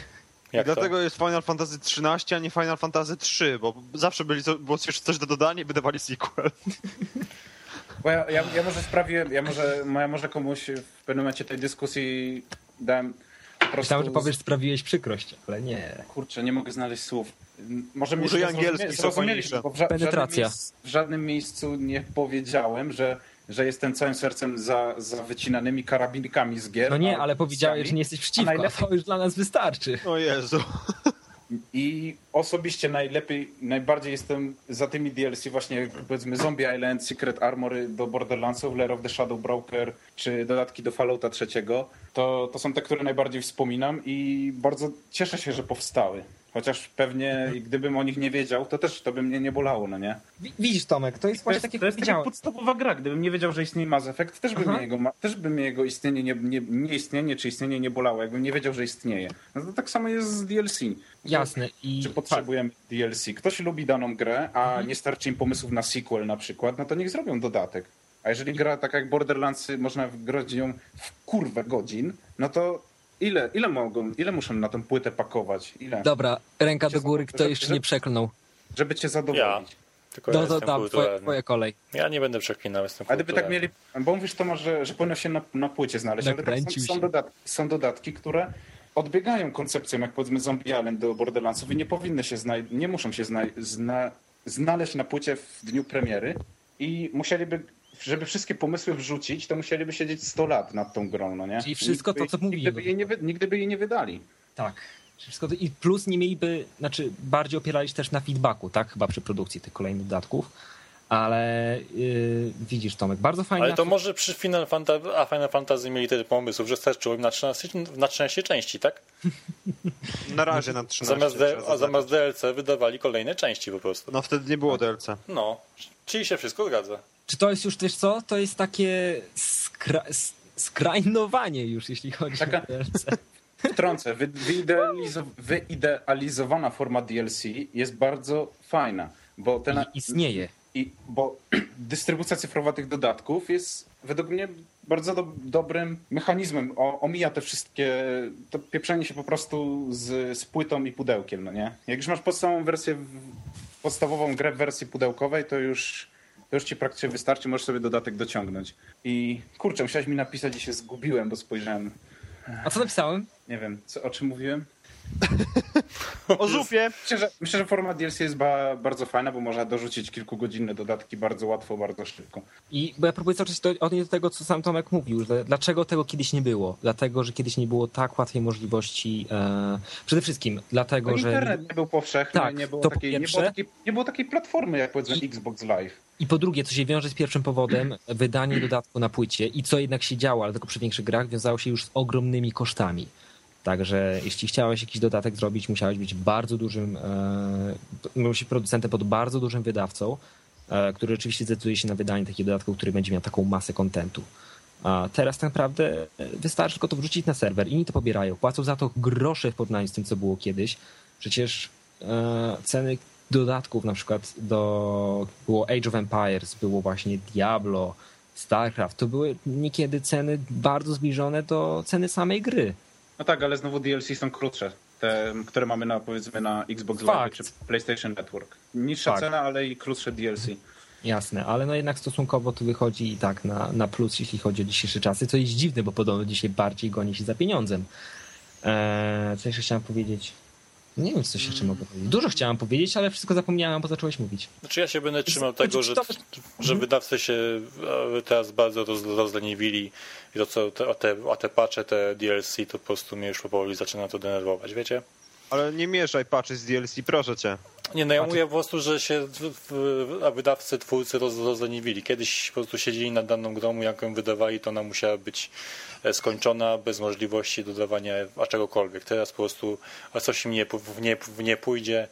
Jak to? dlatego jest Final Fantasy XIII, a nie Final Fantasy III, bo zawsze byli, co- było coś, do dodania i wydawali sequel. Bo ja, ja, ja może sprawiłem, ja może, ja może komuś w pewnym momencie tej dyskusji dałem po prostu... Myślałem, że powiesz, sprawiłeś przykrość, ale nie. Kurczę, nie mogę znaleźć słów. Może mnie angielski, zrozumieliście, bo w, ża- w, żadnym Penetracja. miejscu, w żadnym miejscu nie powiedziałem, że, że jestem całym sercem za, za wycinanymi karabinkami z gier. No nie, ale powiedziałeś, że nie jesteś przeciwko, A a najlepiej- to już dla nas wystarczy. O Jezu. I osobiście najlepiej, najbardziej jestem za tymi DLC właśnie powiedzmy Zombie Island, Secret Armory do Borderlandsów, Lair of the Shadow Broker czy dodatki do Fallouta trzeciego. To, to są te, które najbardziej wspominam i bardzo cieszę się, że powstały. Chociaż pewnie gdybym o nich nie wiedział, to też to by mnie nie bolało, no nie? Wi- Widzisz, Tomek, to jest To właśnie jest, tak, jak to jest taka podstawowa gra. Gdybym nie wiedział, że istnieje Mass Effect, też by, Aha. mnie jego, też by mnie jego istnienie, nie, nie, nie istnienie czy istnienie nie bolało. Jakbym nie wiedział, że istnieje. No to tak samo jest z DLC. Jasne. I Czy potrzebujemy DLC? Ktoś lubi daną grę, a nie starczy im pomysłów na sequel na przykład, no to niech zrobią dodatek. A jeżeli gra tak jak Borderlandsy, można grać ją w kurwę godzin, no to ile, ile mogą, ile muszą na tą płytę pakować? Ile? Dobra, ręka do góry, kto Żeby- jeszcze nie przeklnął. Żeby cię zadowolić. Tylko ja No to jestem tam, twoja, kulturalny. twoja kolej. Ja nie będę przeklinał, jestem A gdyby tak mieli, bo mówisz Tomasz, że, że powinno się na, na płycie znaleźć, ale tak są, Nakręcił są, dodatki, są dodatki, które odbiegają koncepcją, jak powiedzmy Zombie Island do Borderlandsów i nie powinny się, nie muszą się zna, zna, znaleźć na płycie w dniu premiery i musieliby, żeby wszystkie pomysły wrzucić, to musieliby siedzieć 100 lat nad tą grą, no nie? Czyli wszystko Nigdy to, co nigdy by, jej nie, nigdy by jej nie wydali. Tak. Wszystko to, I plus nie mieliby, znaczy bardziej opierali się też na feedbacku, tak? Chyba przy produkcji tych kolejnych dodatków. Ale yy, widzisz, Tomek, bardzo fajnie. Ale to może przy Final Fantasy, a Final Fantasy mieli tyle pomysłów, że starczyło im na 13, na 13 części, tak? Na razie na 13. Zamiast, D, trzeba a zamiast. DLC wydawali kolejne części po prostu. No wtedy nie było DLC. No, czyli się wszystko zgadza. Czy to jest już też co? To jest takie skra... skrajnowanie już, jeśli chodzi Taka- o DLC. Wtrącę, wy, wyidealizo, wyidealizowana forma DLC jest bardzo fajna, bo ten, I istnieje. I, bo dystrybucja cyfrowa tych dodatków jest według mnie bardzo do, dobrym mechanizmem. O, omija te wszystkie, to pieprzenie się po prostu z, z płytą i pudełkiem, no nie? Jak już masz podstawową wersję, podstawową grę w wersji pudełkowej, to już, to już ci praktycznie wystarczy, możesz sobie dodatek dociągnąć. I kurczę, musiałeś mi napisać i się zgubiłem, bo spojrzałem, A co napisałem? nie wiem, co, o czym mówiłem? O zupie! Myślę, że, myślę, że forma DLC jest ba, bardzo fajna, bo można dorzucić kilkugodzinne dodatki bardzo łatwo, bardzo szybko. I bo ja próbuję cały czas odnieść do tego, co sam Tomek mówił, że dlaczego tego kiedyś nie było? Dlatego, że kiedyś nie było tak łatwej możliwości. E, przede wszystkim dlatego, No, że. internet nie był powszechny, Tak, nie, było takiej, nie, było takiej, nie było takiej platformy jak powiedzmy I- Xbox Live. I po drugie, co się wiąże z pierwszym powodem, wydanie dodatku na płycie i co jednak się działo, ale tylko przy większych grach, wiązało się już z ogromnymi kosztami. Także jeśli chciałeś jakiś dodatek zrobić, musiałeś być bardzo dużym, e, być producentem pod bardzo dużym wydawcą, e, który rzeczywiście zdecyduje się na wydanie takiego dodatku, który będzie miał taką masę kontentu. A teraz tak naprawdę e, wystarczy tylko to wrzucić na serwer. Inni to pobierają. Płacą za to grosze w porównaniu z tym, co było kiedyś. Przecież ceny dodatków na przykład do było Age of Empires, było właśnie Diablo, StarCraft, to były niekiedy ceny bardzo zbliżone do ceny samej gry. No tak, ale znowu DLC są krótsze. Te, które mamy na powiedzmy na Xbox Live Fakt. czy PlayStation Network. Niższa Fakt. cena, ale i krótsze DLC. Jasne, ale no jednak stosunkowo to wychodzi i tak na, na plus, jeśli chodzi o dzisiejsze czasy, co jest dziwne, bo podobno dzisiaj bardziej goni się za pieniądzem. Eee, co jeszcze chciałem powiedzieć? Nie wiem, co coś jeszcze mogę powiedzieć. Dużo chciałem powiedzieć, ale wszystko zapomniałem, bo zacząłeś mówić. Znaczy ja się będę trzymał Znaczy, tego, że, to- że wydawcy się e, teraz bardzo roz, rozleniwili i to co, te, a, te, a te patche, te DLC to po prostu mnie już powoli zaczyna to denerwować, wiecie? Ale nie mieszaj patchy z DLC, proszę cię. Nie, no ja mówię po prostu, że się wydawcy, twórcy roz, rozleniwili. Kiedyś po prostu siedzieli nad daną grą, jak ją wydawali, to ona musiała być e, skończona, bez możliwości dodawania a czegokolwiek. Teraz po prostu, a coś im nie, w nie, w nie pójdzie,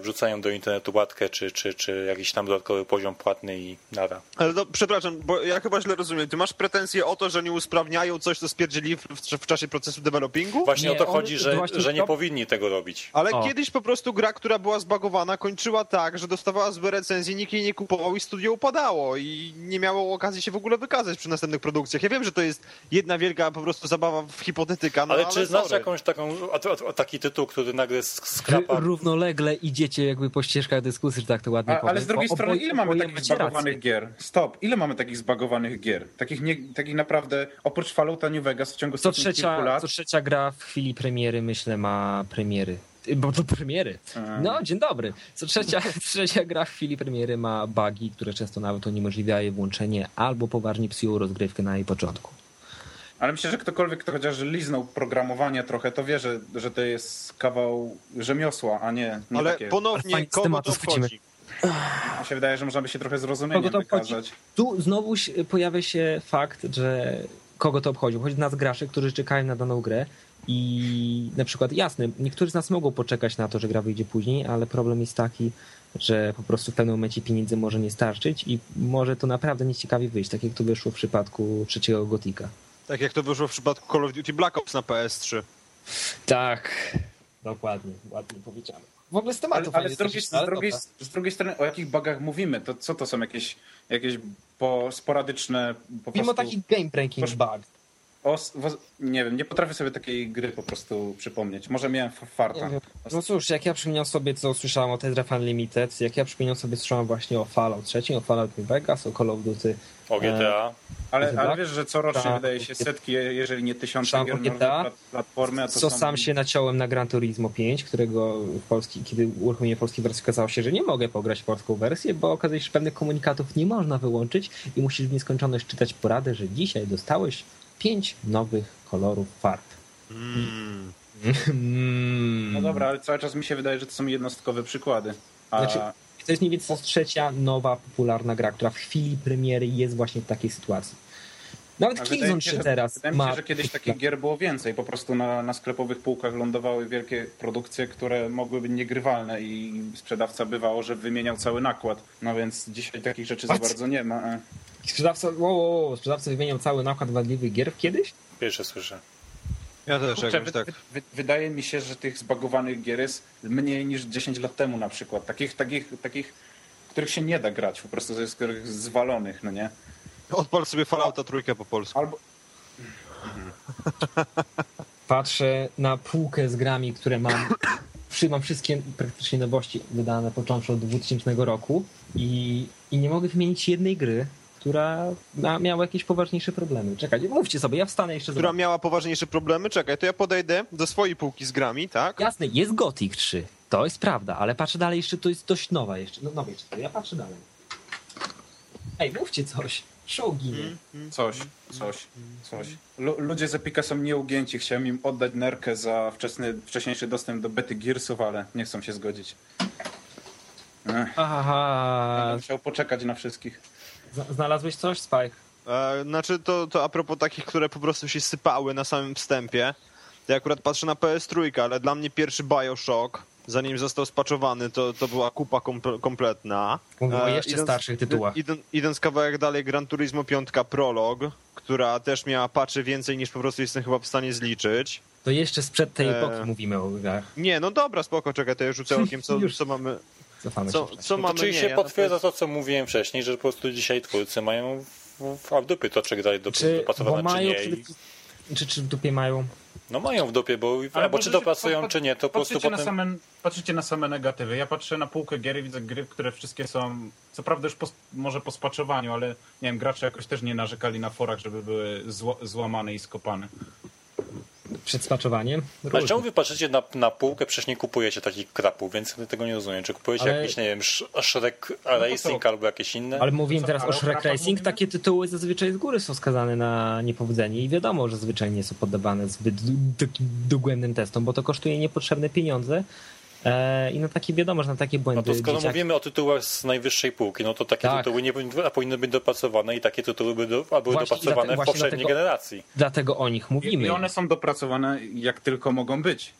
wrzucają do internetu łatkę, czy, czy, czy jakiś tam dodatkowy poziom płatny i nara. Ale to, przepraszam, bo ja chyba źle rozumiem. Ty masz pretensje o to, że nie usprawniają coś, co stwierdzili w, w, w czasie procesu developingu? Właśnie Nie, o to on- chodzi, że, że nie to- powinni tego robić. Ale O. kiedyś po prostu gra, która była zbagowana, kończyła tak, że dostawała złe recenzje, nikt jej nie kupował i studio upadało i nie miało okazji się w ogóle wykazać przy następnych produkcjach. Ja wiem, że to jest jedna wielka po prostu zabawa w hipotetyka, no ale ale, czy znasz jakąś taką, a, a, a taki tytuł, który nagle skrapa... równolegle idziecie jakby po ścieżkach dyskusji, że tak to ładnie A, powiem. ale z drugiej strony, ile mamy takich rację. zbagowanych gier? Stop, ile mamy takich zbagowanych gier? Takich, nie, takich naprawdę, oprócz Fallouta New Vegas w ciągu Co trzecia, lat. co trzecia gra w chwili premiery, myślę, ma premiery. Y, Bo to premiery. No, dzień dobry. Co trzecia, trzecia gra w chwili premiery ma bugi, które często nawet uniemożliwiają włączenie albo poważnie psują rozgrywkę na jej początku. Ale myślę, że ktokolwiek, kto chociaż liznął programowanie trochę, to wie, że, że to jest kawał rzemiosła, a nie, nie Ale takie... Ale ponownie, kogo tematu to wchodzi? Mi się wydaje, że można by się trochę obchodzi? wykazać. Tu znowu pojawia się fakt, że kogo to obchodzi. Chodzi nas graczy, którzy czekają na daną grę i na przykład, jasne, niektórzy z nas mogą poczekać na to, że gra wyjdzie później, ale problem jest taki, że po prostu w pewnym momencie pieniędzy może nie starczyć i może to naprawdę nieciekawie wyjść, tak jak to wyszło w przypadku trzeciego Gotika. Tak jak to wyszło w przypadku Call of Duty Black Ops na PS3. Tak, dokładnie, ładnie powiedziane. W ogóle z tematu Ale, ale z, drugiej, z, drugiej, z drugiej strony, o jakich bugach mówimy? To co to są jakieś, jakieś po, sporadyczne po Mimo prostu... takich game breaking Posz- bug. O, nie wiem, nie potrafię sobie takiej gry po prostu przypomnieć. Może miałem farta. No cóż, jak ja przypominam sobie, co słyszałem o Tetra Unlimited, jak ja przypominam sobie, słyszałem właśnie o Fallout 3, o Fallout New Vegas, o Call of Duty, O GTA. Ale, Tak? ale wiesz, że corocznie Tak. wydaje się setki, jeżeli nie tysiące gier GTA, plat- platformy. A to co sam się naciąłem na Gran Turismo 5, którego w polski, kiedy uruchomiłem polskiej wersji, okazało się, że nie mogę pograć w polską wersję, bo okazuje się, że pewnych komunikatów nie można wyłączyć i musisz w nieskończoność czytać poradę, że dzisiaj dostałeś 5 nowych kolorów farb. Mm. Mm. No dobra, ale cały czas mi się wydaje, że to są jednostkowe przykłady. A Znaczy, To jest mniej więcej trzecia nowa, popularna gra, która w chwili premiery jest właśnie w takiej sytuacji. Nawet a Killzone się, 3 że, teraz wydaje mi ma... się, że kiedyś takich gier było więcej. Po prostu na, na sklepowych półkach lądowały wielkie produkcje, które mogły być niegrywalne i sprzedawca bywało, że wymieniał cały nakład. No więc dzisiaj takich rzeczy za What? bardzo nie ma. E. Sprzedawca, wow, wow, wow, sprzedawca wymieniał cały nakład wadliwych gier kiedyś? Pierwsze słyszę. Ja też Kurczę, jakoś wy, tak. wy, wydaje mi się, że tych zbagowanych gier jest mniej niż 10 lat temu na przykład. Takich, takich, takich których się nie da grać, po prostu z których zwalonych, no nie? Odpal sobie Fallouta trójkę po polsku. Albo, Patrzę na półkę z grami, które mam. Mam wszystkie praktycznie nowości wydane począwszy od 2000 roku i, i nie mogę wymienić jednej gry, która miała jakieś poważniejsze problemy. Czekaj, mówcie sobie, ja wstanę jeszcze Która zobaczę. miała poważniejsze problemy? Czekaj, to ja podejdę do swojej półki z grami, tak? Jasne, jest Gothic 3, to jest prawda, ale patrzę dalej jeszcze, to jest dość nowa jeszcze. No, nowe jeszcze, ja patrzę dalej. Ej, mówcie coś. Show ginie. Coś, coś, coś. Lu- ludzie z Epika są nieugięci. Chciałem im oddać nerkę za wczesny, wcześniejszy dostęp do bety Gearsów, ale nie chcą się zgodzić. Ech, Aha, będę musiał poczekać na wszystkich. Zna- znalazłeś coś, Spike? E, znaczy, to, to a propos takich, które po prostu się sypały na samym wstępie. Ja akurat patrzę na PS3, ale dla mnie pierwszy Bioshock, zanim został spaczowany, to, to była kupa komple- kompletna. Mówimy o E, jeszcze starszych tytułach. Idąc, idąc kawałek dalej, Gran Turismo 5 Prolog, która też miała patchy więcej niż po prostu jestem chyba w stanie zliczyć. To jeszcze sprzed tej Eee. epoki mówimy o grach. Nie, no dobra, spoko, czekaj, to ja rzucę okiem, co, co mamy. Cofamy Co, się. co No mamy czyli nie, się ja potwierdza to, co mówiłem wcześniej, że po prostu dzisiaj twórcy mają w, w, dupie to, czy dalej do, Czy, bo dopracowane, czy mają nie. I, czy, czy w dupie mają? no mają w dupie, bo albo czy dopracują, pat- czy nie, to po prostu patrzycie potem... Na same, patrzycie na same negatywy. Ja patrzę na półkę gier i widzę gry, które wszystkie są, co prawda już po, może po spaczowaniu, ale nie wiem, gracze jakoś też nie narzekali na forach, żeby były zło, złamane i skopane. Przed spaczowaniem? Ale Różnie. czemu wy patrzycie na, na półkę, przecież nie kupujecie takich krapów, więc tego nie rozumiem. Czy kupujecie Ale- jakieś, nie wiem, Sh- Shrek Racing co? albo jakieś inne? Ale mówimy Co, teraz ale o Shrek Racing. Takie tytuły zazwyczaj z góry są skazane na niepowodzenie i wiadomo, że zwyczajnie są poddawane zbyt dogłębnym testom, bo to kosztuje niepotrzebne pieniądze i na takie wiadomo, że na takie No błędy to skoro dzieciaki... mówimy o tytułach z najwyższej półki, no to takie Tak. tytuły nie powinny, być dopracowane i takie tytuły by do, a były Właśnie dopracowane dlatego- w poprzedniej dlatego- generacji. Dlatego o nich I, mówimy. I one są dopracowane jak tylko mogą być.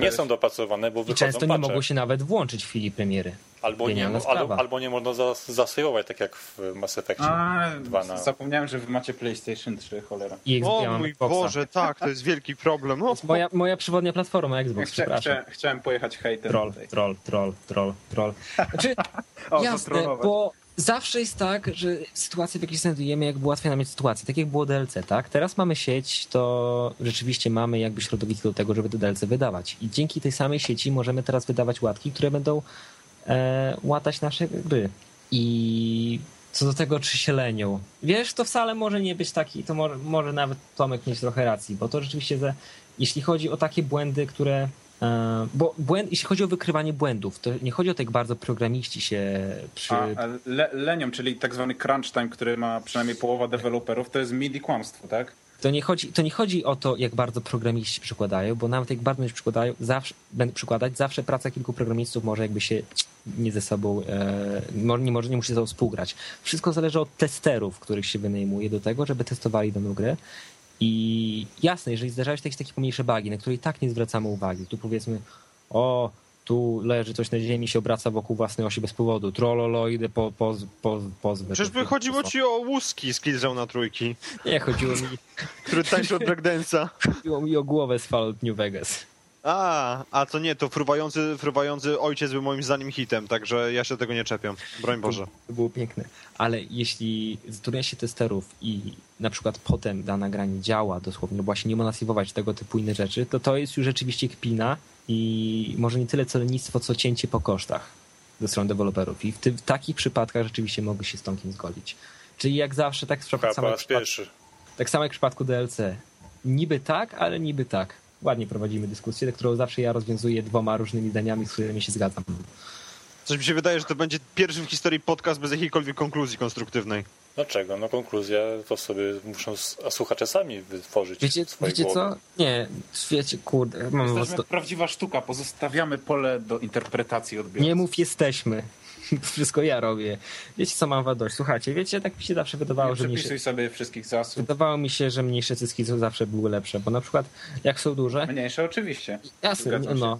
Nie są dopracowane, bo I wychodzą często nie patche. mogło się nawet włączyć w chwili premiery. Albo nie, albo, albo nie można zas- zasyłować, tak jak w Mass Effectie. A, 2 na... zapomniałem, że wy macie PlayStation 3, cholera. I Xbox, O mój Xboxa. Boże, tak, to jest wielki problem. O, Moja, moja przewodnia platforma Xbox, Chcia, przepraszam. chcia, chciałem pojechać hejtem Troll, tutaj. troll, troll, troll, troll. Znaczy, O, jasne, bo zawsze jest tak, że sytuacje, w jakiej znajdujemy, jakby łatwiej nam mieć sytuację. Tak jak było DLC, tak? Teraz mamy sieć, to rzeczywiście mamy jakby środowisko do tego, żeby te DLC wydawać. I dzięki tej samej sieci możemy teraz wydawać łatki, które będą łatać nasze gry. I co do tego, czy się lenią. Wiesz, to wcale może nie być taki, to może, może nawet Tomek mieć trochę racji, bo to rzeczywiście, że jeśli chodzi o takie błędy, które. E, bo błęd, jeśli chodzi o wykrywanie błędów, to nie chodzi o tak bardzo programiści się przy. A le, lenią, czyli tak zwany crunch time, który ma przynajmniej połowa deweloperów, to jest midi kłamstwo, tak? To nie, chodzi, to nie chodzi o to, jak bardzo programiści przykładają, bo nawet jak bardzo nie przykładają, zawsze, będą przykładać, zawsze praca kilku programistów może jakby się nie ze sobą, e, nie, może, nie musi ze sobą współgrać. Wszystko zależy od testerów, których się wynajmuje do tego, żeby testowali daną grę. I jasne, jeżeli zdarzają się jakieś takie pomniejsze bugi, na które i tak nie zwracamy uwagi, tu powiedzmy, o, tu leży coś na ziemi, się obraca wokół własnej osi bez powodu, trololo, idę po, po, po, pozwę. Czyżby To- chodziło ci o łuski z Killzone na trójki, Nie, chodziło mi, który tańczy od breakdance'a? chodziło mi o głowę z Fallout New Vegas. A, a to nie, to fruwający, fruwający ojciec był moim zdaniem hitem, także ja się tego nie czepiam. Broń Boże. To było piękne. Ale jeśli zatrudnia się testerów i na przykład potem dana gra nie działa dosłownie, no właśnie nie można saveować tego typu inne rzeczy, to to jest już rzeczywiście kpina i może nie tyle co lenistwo, co cięcie po kosztach ze strony deweloperów. I w, ty, w takich przypadkach rzeczywiście mogę się z Tomkiem zgodzić. Czyli jak zawsze, tak, w przypadku, pierwszy. tak samo jak w przypadku DLC. Niby tak, ale niby tak. Ładnie prowadzimy dyskusję, którą zawsze ja rozwiązuję dwoma różnymi zdaniami, z którymi się zgadzam. Coś mi się wydaje, że to będzie pierwszy w historii podcast bez jakiejkolwiek konkluzji konstruktywnej. Dlaczego? No konkluzja to sobie muszą słuchacze sami wytworzyć Wiecie, wiecie co? Nie, wiecie, kurde, mam was Jesteśmy do... prawdziwa sztuka, pozostawiamy pole do interpretacji odbiorcy. Nie mów jesteśmy. Wszystko ja robię. Wiecie co mam wam dość? Słuchajcie, wiecie, tak mi się zawsze wydawało, Nie że mniejsze, sobie wszystkich zasób. wydawało mi się, że mniejsze cycki są zawsze były lepsze, bo na przykład jak są duże, Mniejsze oczywiście. jasne, no.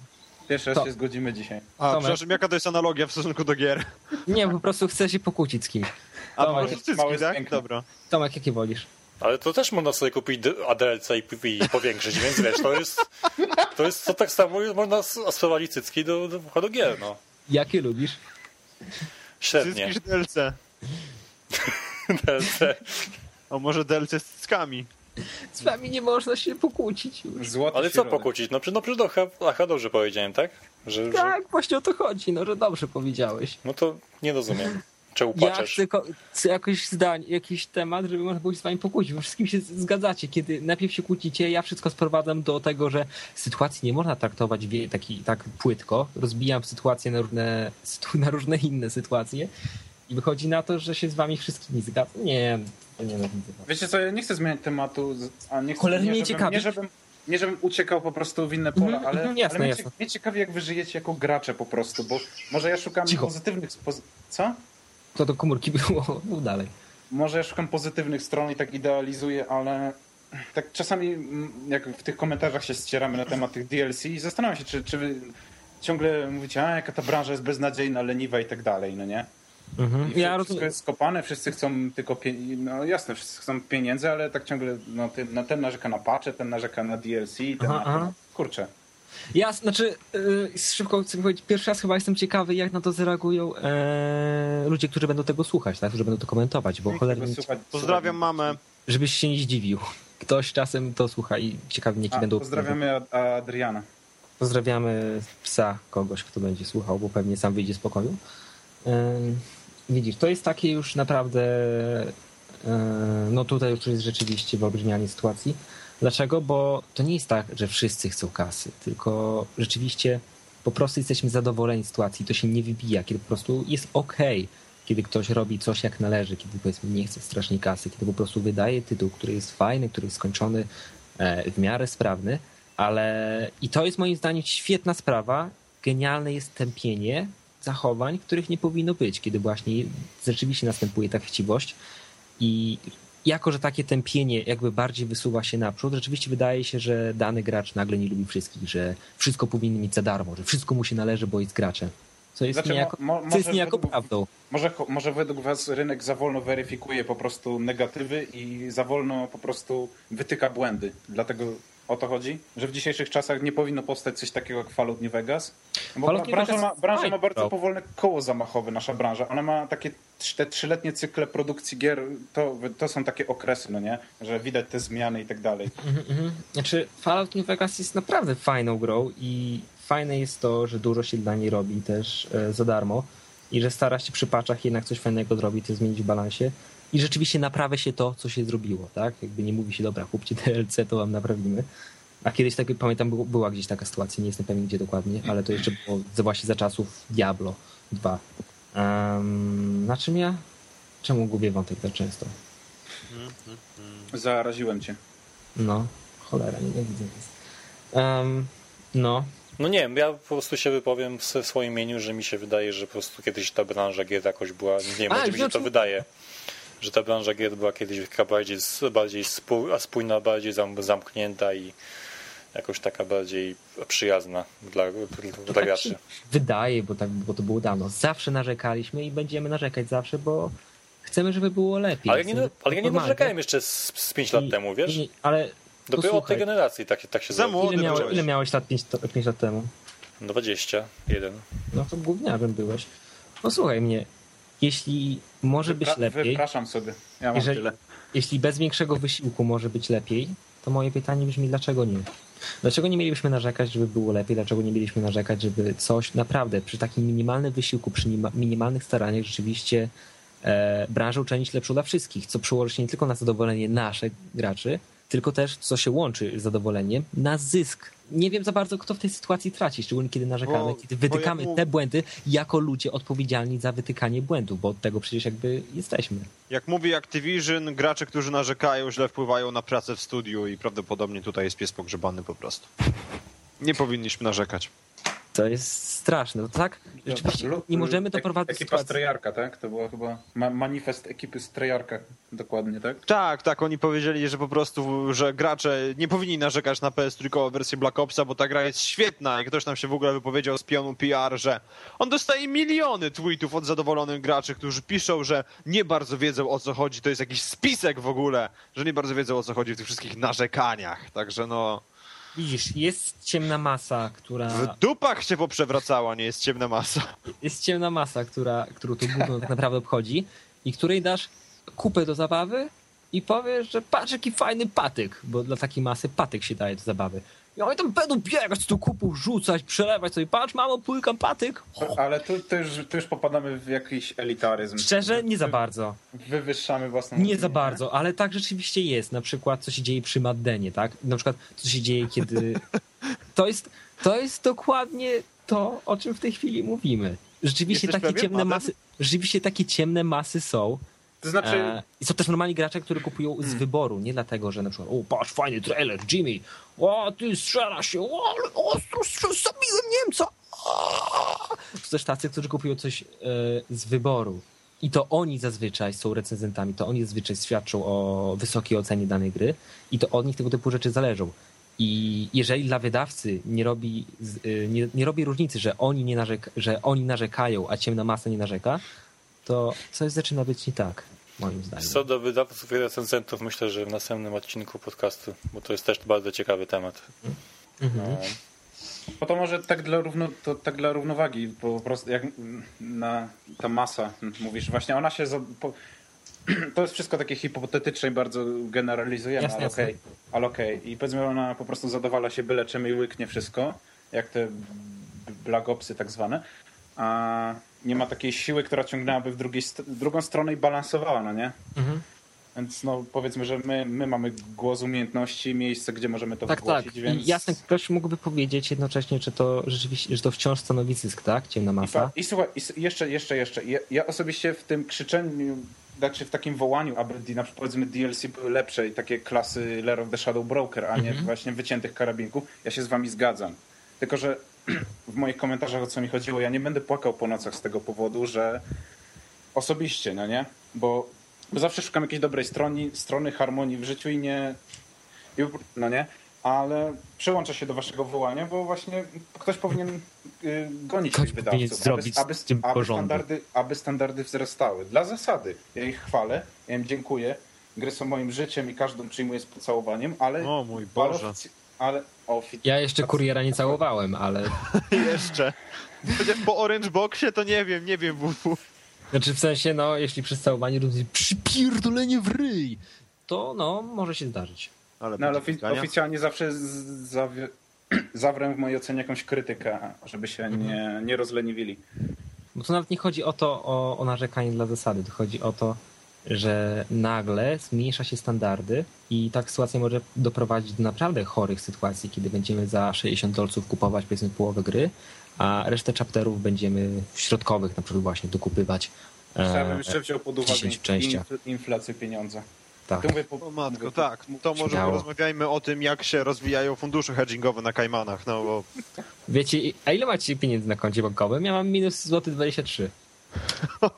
Pierwszy raz To- się zgodzimy dzisiaj. A, Tomek. przepraszam, jaka to jest analogia w stosunku do gier? Nie, po prostu chcę się pokłócić z kimś. A, Tomek, cycki, mały tak? piękny. Dobra. Tomek, jakie wolisz? Ale to też można sobie kupić ADLC i, i powiększyć, więc wiesz, to jest, to jest to tak samo, można sprowadzić cycki do, do, do gier, no. Jakie lubisz? Średnie. Cycki czy DLC? DLC. A może DLC z cyckami? Z wami nie można się pokłócić już. Złoty Ale co pokłócić? No, no przecież do H- Aha, dobrze powiedziałem, tak? Że, że, Tak, właśnie o to chodzi, no, że dobrze powiedziałeś. no to nie rozumiem. Czemu Ja płaczesz? chcę, ko- chcę jakoś zdań, jakiś temat, żeby można było się z wami pokłócić. Bo wszystkim się zgadzacie. Kiedy najpierw się kłócicie, ja wszystko sprowadzam do tego, że sytuacji nie można traktować wie, taki, tak płytko. Rozbijam sytuację na różne, na różne inne sytuacje. I wychodzi na to, że się z wami wszystkimi zgadzam. Nie, to nie widzę. Wiecie co, ja nie chcę zmieniać tematu, a nie chcę, Cholernie nie, żebym, nie, żebym, nie żebym uciekał po prostu w inne pola, Mhm, ale, mhm, jasne, ale mnie, jasne. mnie ciekawi jak wy żyjecie jako gracze po prostu, bo może ja szukam Cicho. pozytywnych... Poz... Co? To do komórki było, dalej. Może ja szukam pozytywnych stron i tak idealizuję, ale tak czasami mm, jak w tych komentarzach się ścieramy na temat tych DLC i zastanawiam się, czy, czy wy ciągle mówicie, a jaka ta branża jest beznadziejna, leniwa i tak dalej, no nie? Mhm. I Ja wszystko jest skopane, wszyscy chcą tylko pie... no jasne, wszyscy chcą pieniędzy, ale tak ciągle no, ten, no, ten narzeka na patche, ten narzeka na DLC, ten Aha, na... aha. Kurczę. Ja, znaczy, yy, szybko chcę powiedzieć, pierwszy raz chyba jestem ciekawy, jak na to zareagują e, ludzie, którzy będą tego słuchać, tak? którzy będą to komentować, bo cholernie, Słuchać- Pozdrawiam mamę. żebyś się nie zdziwił. Ktoś czasem to słucha i ciekawi mnie, jaki będą... pozdrawiamy Ad- Adriana. Pozdrawiamy psa kogoś, kto będzie słuchał, bo pewnie sam wyjdzie z pokoju. Ym, Widzisz, to jest takie już naprawdę. yy, No tutaj już jest rzeczywiście wyolbrzymianie sytuacji. Dlaczego? Bo to nie jest tak, że wszyscy chcą kasy, tylko rzeczywiście po prostu jesteśmy zadowoleni z sytuacji. To się nie wybija, kiedy po prostu jest ok, kiedy ktoś robi coś jak należy, kiedy powiedzmy nie chce strasznie kasy, kiedy po prostu wydaje tytuł, który jest fajny, który jest skończony, e, w miarę sprawny, ale i to jest moim zdaniem świetna sprawa. Genialne jest tępienie zachowań, których nie powinno być, kiedy właśnie rzeczywiście następuje ta chciwość i jako, że takie tępienie jakby bardziej wysuwa się naprzód, rzeczywiście wydaje się, że dany gracz nagle nie lubi wszystkich, że wszystko powinien mieć za darmo, że wszystko mu się należy, bo jest graczem. Co jest Znaczy, niejako, mo- mo- co jest niejako według- prawdą. Może, może według was rynek za wolno weryfikuje po prostu negatywy i za wolno po prostu wytyka błędy. Dlatego o to chodzi? Że w dzisiejszych czasach nie powinno powstać coś takiego jak Fallout New Vegas? Bo Fallout branża, Vegas ma, branża ma bardzo bro. powolne koło zamachowe, nasza branża. Ona ma takie te trzyletnie cykle produkcji gier, to, to są takie okresy, no nie? Że widać te zmiany i tak dalej. Mhm, mhm. Znaczy, Fallout New Vegas jest naprawdę fajną grą i fajne jest to, że dużo się dla niej robi też e, za darmo i że stara się przy patchach jednak coś fajnego zrobić, zmienić w balansie i rzeczywiście naprawia się to, co się zrobiło, tak? Jakby nie mówi się, dobra, kupcie DLC, to wam naprawimy. A kiedyś, tak pamiętam, było- była gdzieś taka sytuacja, nie jestem pewien gdzie dokładnie, ale to jeszcze było właśnie za czasów Diablo 2. Um, na czym ja? Czemu gubię wątek tak często? Zaraziłem cię. No, cholera, nie widzę. Um, no, No nie wiem, ja po prostu się wypowiem w swoim imieniu, że mi się wydaje, że po prostu kiedyś ta branża gier jakoś była, nie wiem, A, mi się to wydaje, że ta branża gier była kiedyś taka bardziej, bardziej spójna, bardziej zam, zamknięta i jakoś taka bardziej przyjazna dla, dla tak graczy. wydaje, bo, tak, bo to było dawno. Zawsze narzekaliśmy i będziemy narzekać zawsze, bo chcemy, żeby było lepiej. Ale, nie, ale ja nie narzekałem jeszcze z, z 5 lat I- temu, wiesz? i- ale Dopiero od tej generacji tak, tak się Za zrobiło. młody ile, miałeś, ile miałeś lat 5, 5 lat temu? 21. No to gówniarzem byłeś. Posłuchaj mnie, jeśli może być Wypra- lepiej, Wypraszam sobie. Ja mam Jeżeli- tyle. jeśli bez większego wysiłku może być lepiej, to moje pytanie brzmi, dlaczego nie? Dlaczego nie mielibyśmy narzekać, żeby było lepiej? Dlaczego nie mieliśmy narzekać, żeby coś naprawdę przy takim minimalnym wysiłku, przy nima- minimalnych staraniach rzeczywiście e, branżę uczynić lepszą dla wszystkich, co przełoży się nie tylko na zadowolenie naszych graczy, tylko też, co się łączy z zadowoleniem, na zysk. Nie wiem za bardzo, kto w tej sytuacji traci, szczególnie kiedy narzekamy, Bo- kiedy wytykamy ja mu- te błędy jako ludzie odpowiedzialni za wytykanie błędów, bo od tego przecież jakby jesteśmy. Jak mówi Activision, gracze, którzy narzekają, źle wpływają na pracę w studiu i prawdopodobnie tutaj jest pies pogrzebany po prostu. Nie powinniśmy narzekać. To jest straszne. To tak, rzeczywiście nie możemy doprowadzić do Ekipa. Strejarka, tak? To była chyba ma- manifest ekipy Strejarka. Dokładnie, tak? Tak, tak, oni powiedzieli, że po prostu, że gracze nie powinni narzekać na PS3 wersję Black Opsa, bo ta gra jest świetna i ktoś tam się w ogóle wypowiedział z pionu PR, że on dostaje miliony tweetów od zadowolonych graczy, którzy piszą, że nie bardzo wiedzą o co chodzi, to jest jakiś spisek w ogóle, że nie bardzo wiedzą o co chodzi w tych wszystkich narzekaniach, także no Widzisz, jest ciemna masa, która. w dupach się poprzewracała, nie jest ciemna masa. Jest ciemna masa, która, którą to gówno tak naprawdę obchodzi i której dasz kupę do zabawy i powiesz, że patrz jaki fajny patyk, bo dla takiej masy patyk się daje do zabawy. I oni tam będą biegać tu kupu, rzucać, przelewać sobie. Patrz, mamo, płykam patyk. Ale tu, tu, już, tu już popadamy w jakiś elitaryzm. Szczerze, nie za bardzo. Wywyższamy własną Nie opinię, za bardzo, ale tak rzeczywiście jest. Na przykład, co się dzieje przy Maddenie, tak? Na przykład, co się dzieje, kiedy... To jest, to jest dokładnie to, o czym w tej chwili mówimy. Rzeczywiście Jesteś takie pewien, ciemne masy... Rzeczywiście takie ciemne masy są. To znaczy, E, I są też normalni gracze, którzy kupują z wyboru, nie dlatego, że na przykład, o patrz, fajny trailer, Jimmy, o ty strzela się, o ale ostro strzela, zabiłem Niemca. aaa. Są też tacy, którzy kupują coś e, z wyboru. I to oni zazwyczaj są recenzentami, to oni zazwyczaj świadczą o wysokiej ocenie danej gry i to od nich tego typu rzeczy zależą. I jeżeli dla wydawcy nie robi, y, nie, nie robi różnicy, że oni, nie narzek, że oni narzekają, a ciemna masa nie narzeka, to coś zaczyna być nie tak, moim zdaniem. Co do wydawców i recenzentów, myślę, że w następnym odcinku podcastu, bo to jest też bardzo ciekawy temat. Mhm. No. bo to może tak dla, równo, to tak dla równowagi, bo po prostu jak na, ta masa, mówisz, właśnie ona się... Za, po, to jest wszystko takie hipotetyczne i bardzo generalizujemy, Jasne, ale okej. ale okej. I powiedzmy ona po prostu zadowala się byle czym i łyknie wszystko, jak te b- black opsy tak zwane, a nie ma takiej siły, która ciągnęłaby w drugiej, drugą stronę i balansowała, no nie? Mhm. Więc no powiedzmy, że my, my mamy głos umiejętności, miejsce, gdzie możemy to Tak, wygłosić, tak. więc... I jasne, ktoś mógłby powiedzieć jednocześnie, że to rzeczywiście, że to wciąż stanowi zysk, tak? Ciemna I, masa. fa- I słuchaj, i jeszcze, jeszcze, jeszcze. Ja, osobiście w tym krzyczeniu, znaczy w takim wołaniu, aby na przykład powiedzmy DLC były lepsze i takie klasy Lair of the Shadow Broker, a nie Mhm. właśnie wyciętych karabinków, ja się z wami zgadzam. Tylko, że w moich komentarzach o co mi chodziło, ja nie będę płakał po nocach z tego powodu, że osobiście, no nie? Bo, bo zawsze szukam jakiejś dobrej strony, strony harmonii w życiu i nie... No nie? Ale przyłączę się do waszego wołania, bo właśnie ktoś powinien y, gonić Ktoś tych powinien wydawców, zrobić aby, z tym aby, standardy, aby standardy wzrastały. Dla zasady. Ja ich chwalę, ja im dziękuję. Gry są moim życiem i każdą przyjmuję z pocałowaniem, ale... O mój Boże. ale Ja jeszcze kuriera nie całowałem, ale... Jeszcze. Chociaż po Orange Boxie to nie wiem, nie wiem, WW. Znaczy w sensie, no, jeśli przez całowanie robię przypierdolenie w ryj, to no, może się zdarzyć. Ale, No ale ofi- zdania. oficjalnie zawsze z- zawi- zawrę w mojej ocenie jakąś krytykę, żeby się nie, nie rozleniwili. Bo to nawet nie chodzi o to, o, o narzekanie dla zasady, to chodzi o to, że nagle zmniejsza się standardy i ta sytuacja może doprowadzić do naprawdę chorych sytuacji, kiedy będziemy za 60 dolców kupować powiedzmy połowę gry, a resztę chapterów będziemy w środkowych na przykład właśnie dokupywać. Ja bym E, jeszcze wziął pod uwagę 10 częściach. infl- inflację pieniądza. tak. To mówię po, O matko, tak. To może Śmiało. porozmawiajmy o tym, jak się rozwijają fundusze hedgingowe na Kajmanach, no bo Wiecie, a ile macie pieniędzy na koncie bankowym? Ja mam minus złoty 23.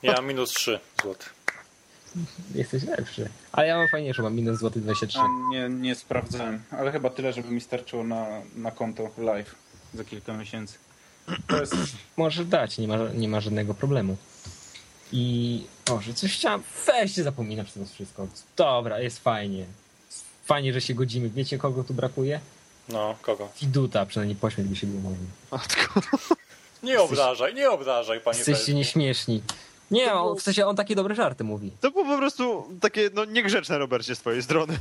Ja mam minus 3 zł. Jesteś lepszy. Ale ja mam fajniejszą, mam minus złoty 23. A, nie, nie sprawdzałem, ale chyba tyle, żeby mi starczyło na, na konto live za kilka miesięcy. To jest... Możesz dać, nie ma, nie ma żadnego problemu. I może coś chciałem. Weźcie zapominać to wszystko. Dobra, jest fajnie. Fajnie, że się godzimy. Wiecie, kogo tu brakuje? No, kogo? Fiduta, przynajmniej pośmiech by się było matko. Nie obrażaj, nie obrażaj, panie Jesteście nieśmieszni. Nie, on, w sensie on takie dobre żarty mówi. To było po prostu takie, no niegrzeczne, Robercie, z twojej strony.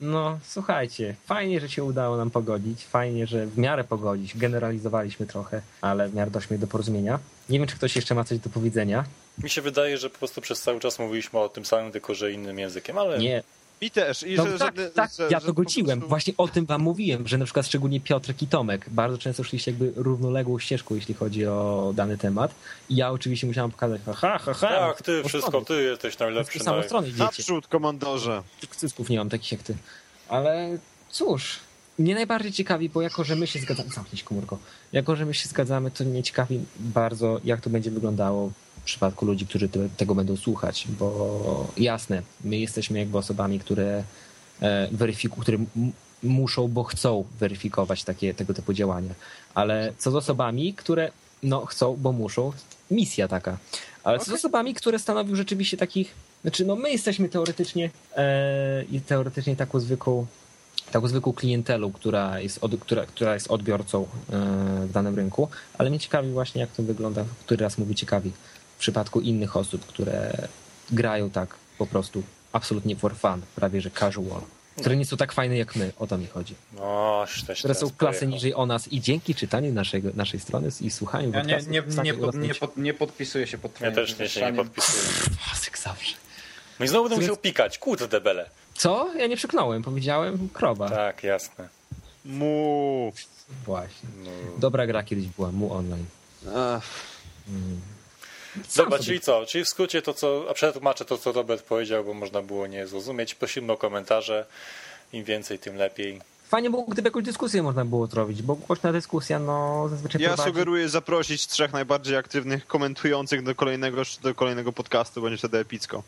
No, słuchajcie, fajnie, że się udało nam pogodzić. Fajnie, że w miarę pogodzić. Generalizowaliśmy trochę, ale w miarę doszliśmy do porozumienia. Nie wiem, czy ktoś jeszcze ma coś do powiedzenia. Mi się wydaje, że po prostu przez cały czas mówiliśmy o tym samym, tylko że innym językiem, ale Nie, Mi też. I No że, tak, żadne- tak, że, ja że to godziłem. prostu- Właśnie o tym wam mówiłem, że na przykład szczególnie Piotrek i Tomek bardzo często szliście jakby równoległą ścieżką, jeśli chodzi o dany temat. I ja oczywiście musiałem pokazać, ha, ha, ha, ha. tak, ty wszystko, stronie. ty jesteś najlepszy. tę samą stronę idziecie. Naprzód, komandorze. Cysków nie mam takich jak ty. Ale cóż, mnie najbardziej ciekawi, bo jako, że my się zgadzamy, zamknij komórko, jako, że my się zgadzamy, to mnie ciekawi bardzo, jak to będzie wyglądało w przypadku ludzi, którzy te, tego będą słuchać, bo jasne, my jesteśmy jakby osobami, które e, weryfikują, które muszą, bo chcą weryfikować takie, tego typu działania, ale co z osobami, które no, chcą, bo muszą, misja taka, ale co z osobami, które stanowią rzeczywiście takich znaczy, no my jesteśmy teoretycznie e, i teoretycznie taką zwykłą, taką zwykłą klientelą, która jest, od, która, która jest odbiorcą e, w danym rynku, ale mnie ciekawi właśnie, jak to wygląda, który raz mówię ciekawi, przypadku innych osób, które grają tak po prostu absolutnie for fun, prawie że casual. które nie są tak fajne jak my. O to mi chodzi. No, też Które są klasy pojechał. niżej o nas i dzięki czytaniu naszego, naszej strony i słuchaniu Ja nie, nie, nie, pod, nie, pod, nie podpisuję się pod Ja twoim też nie, się nie podpisuję. Pasek zawsze. No i znowu będę musiał pikać. Kurde bele. Co? Ja nie przyknąłem, powiedziałem krowa. Tak, jasne. Mu. Właśnie. No. Dobra gra kiedyś była, mu online. Ech. Sam Dobra, sobie- czyli co? Czyli w skrócie to, co. A przetłumaczę to, co Robert powiedział, bo można było nie zrozumieć. Prosimy o komentarze. Im więcej, tym lepiej. Fajnie było, gdyby jakąś dyskusję można było zrobić, bo głośna dyskusja, no zazwyczaj Ja prowadzi... sugeruję zaprosić trzech najbardziej aktywnych komentujących do kolejnego, do kolejnego podcastu, będzie wtedy epicko.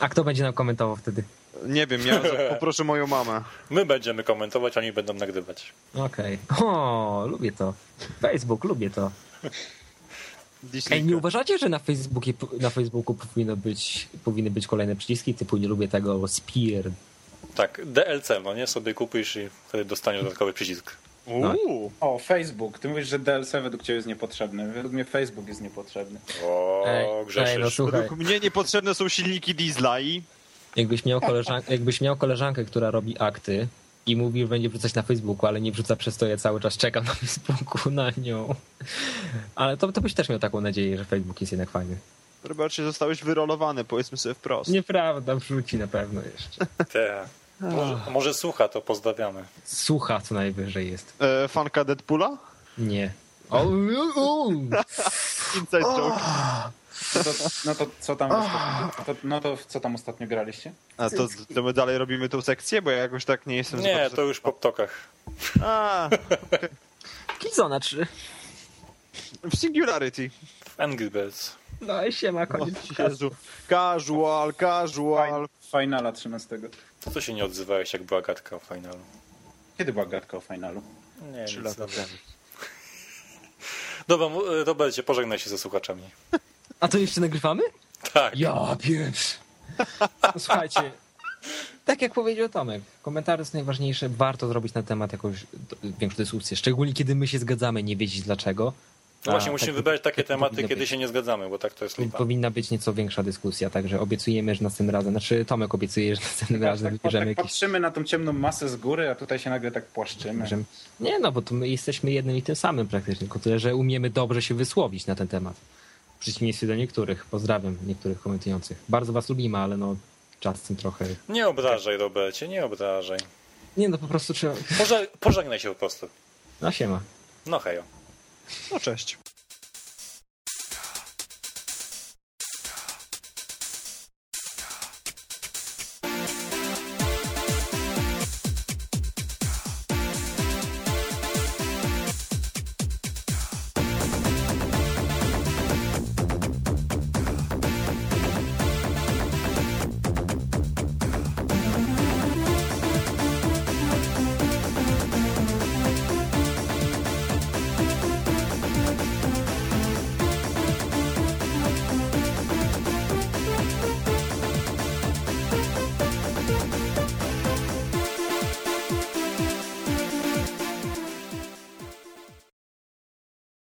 A kto będzie nam komentował wtedy? Nie wiem, ja poproszę moją mamę. My będziemy komentować, oni będą nagrywać. Okej. O, lubię to. Facebook, lubię to. Ej, nie uważacie, że na Facebookie, na Facebooku powinno być, powinny być kolejne przyciski typu nie lubię tego spear? Tak, DLC, no nie? Sobie kupisz i wtedy dostaniesz dodatkowy przycisk. Uuu. O, Facebook. Ty mówisz, że DLC według ciebie jest niepotrzebny. Według mnie Facebook jest niepotrzebny. O, Ej, grzeszysz. ej, no słuchaj, Według mnie niepotrzebne są silniki diesla i... jakbyś miał, koleżan- jakbyś miał koleżankę, która robi akty i mówi, że będzie wrzucać na Facebooku, ale nie wrzuca przez to, ja cały czas czekam na Facebooku na nią. Ale to, to byś też miał taką nadzieję, że Facebook jest jednak fajny. Robercie, zostałeś wyrolowany, powiedzmy sobie wprost. Nieprawda, wrzuci na pewno jeszcze. Te. Może, może słucha, to pozdrawiamy. Słucha co najwyżej jest. E, fanka Deadpoola? Nie. O, o, Inside joke. No to, no to co tam ostatnio, to, no to co tam ostatnio graliście? A to, to my dalej robimy tą sekcję, bo ja jakoś tak nie jestem... Nie, zgodny- to już po ptokach. A, Killzone 3. w Singularity. W Angry Birds. No i siema, O, koniec. Jezu. Casual, casual. Finala 13. To co się nie odzywałeś, jak była gadka o finalu? Kiedy była gadka o finalu? Nie, Trzy lata dobra. temu. Dobra, e, Robercie, pożegnaj się ze słuchaczami. A to jeszcze nagrywamy? Tak. Ja pieprz. No, słuchajcie, tak jak powiedział Tomek, komentarze są najważniejsze. Warto zrobić na temat jakąś większą dyskusję. Szczególnie kiedy my się zgadzamy, nie wiedzieć dlaczego. No właśnie, A, musimy tak- wybrać takie tak tematy, kiedy być. się nie zgadzamy, bo tak to jest lipa. Powinna być nieco większa dyskusja, także obiecujemy, że następnym razem, znaczy Tomek obiecuje, że następnym razem Tak, wybierzemy tak jakiś... patrzymy na tą ciemną masę z góry, a tutaj się nagle tak płaszczymy. Nie no, bo to my jesteśmy jednym i tym samym praktycznie, tylko tyle, że umiemy dobrze się wysłowić na ten temat. W przeciwieństwie do niektórych. Pozdrawiam niektórych komentujących. Bardzo was lubimy, ale no czasem trochę... Nie obrażaj, Robercie, nie obrażaj. Nie no, po prostu trzeba... Poże- pożegnaj się po prostu. No siema. No hejo. No cześć.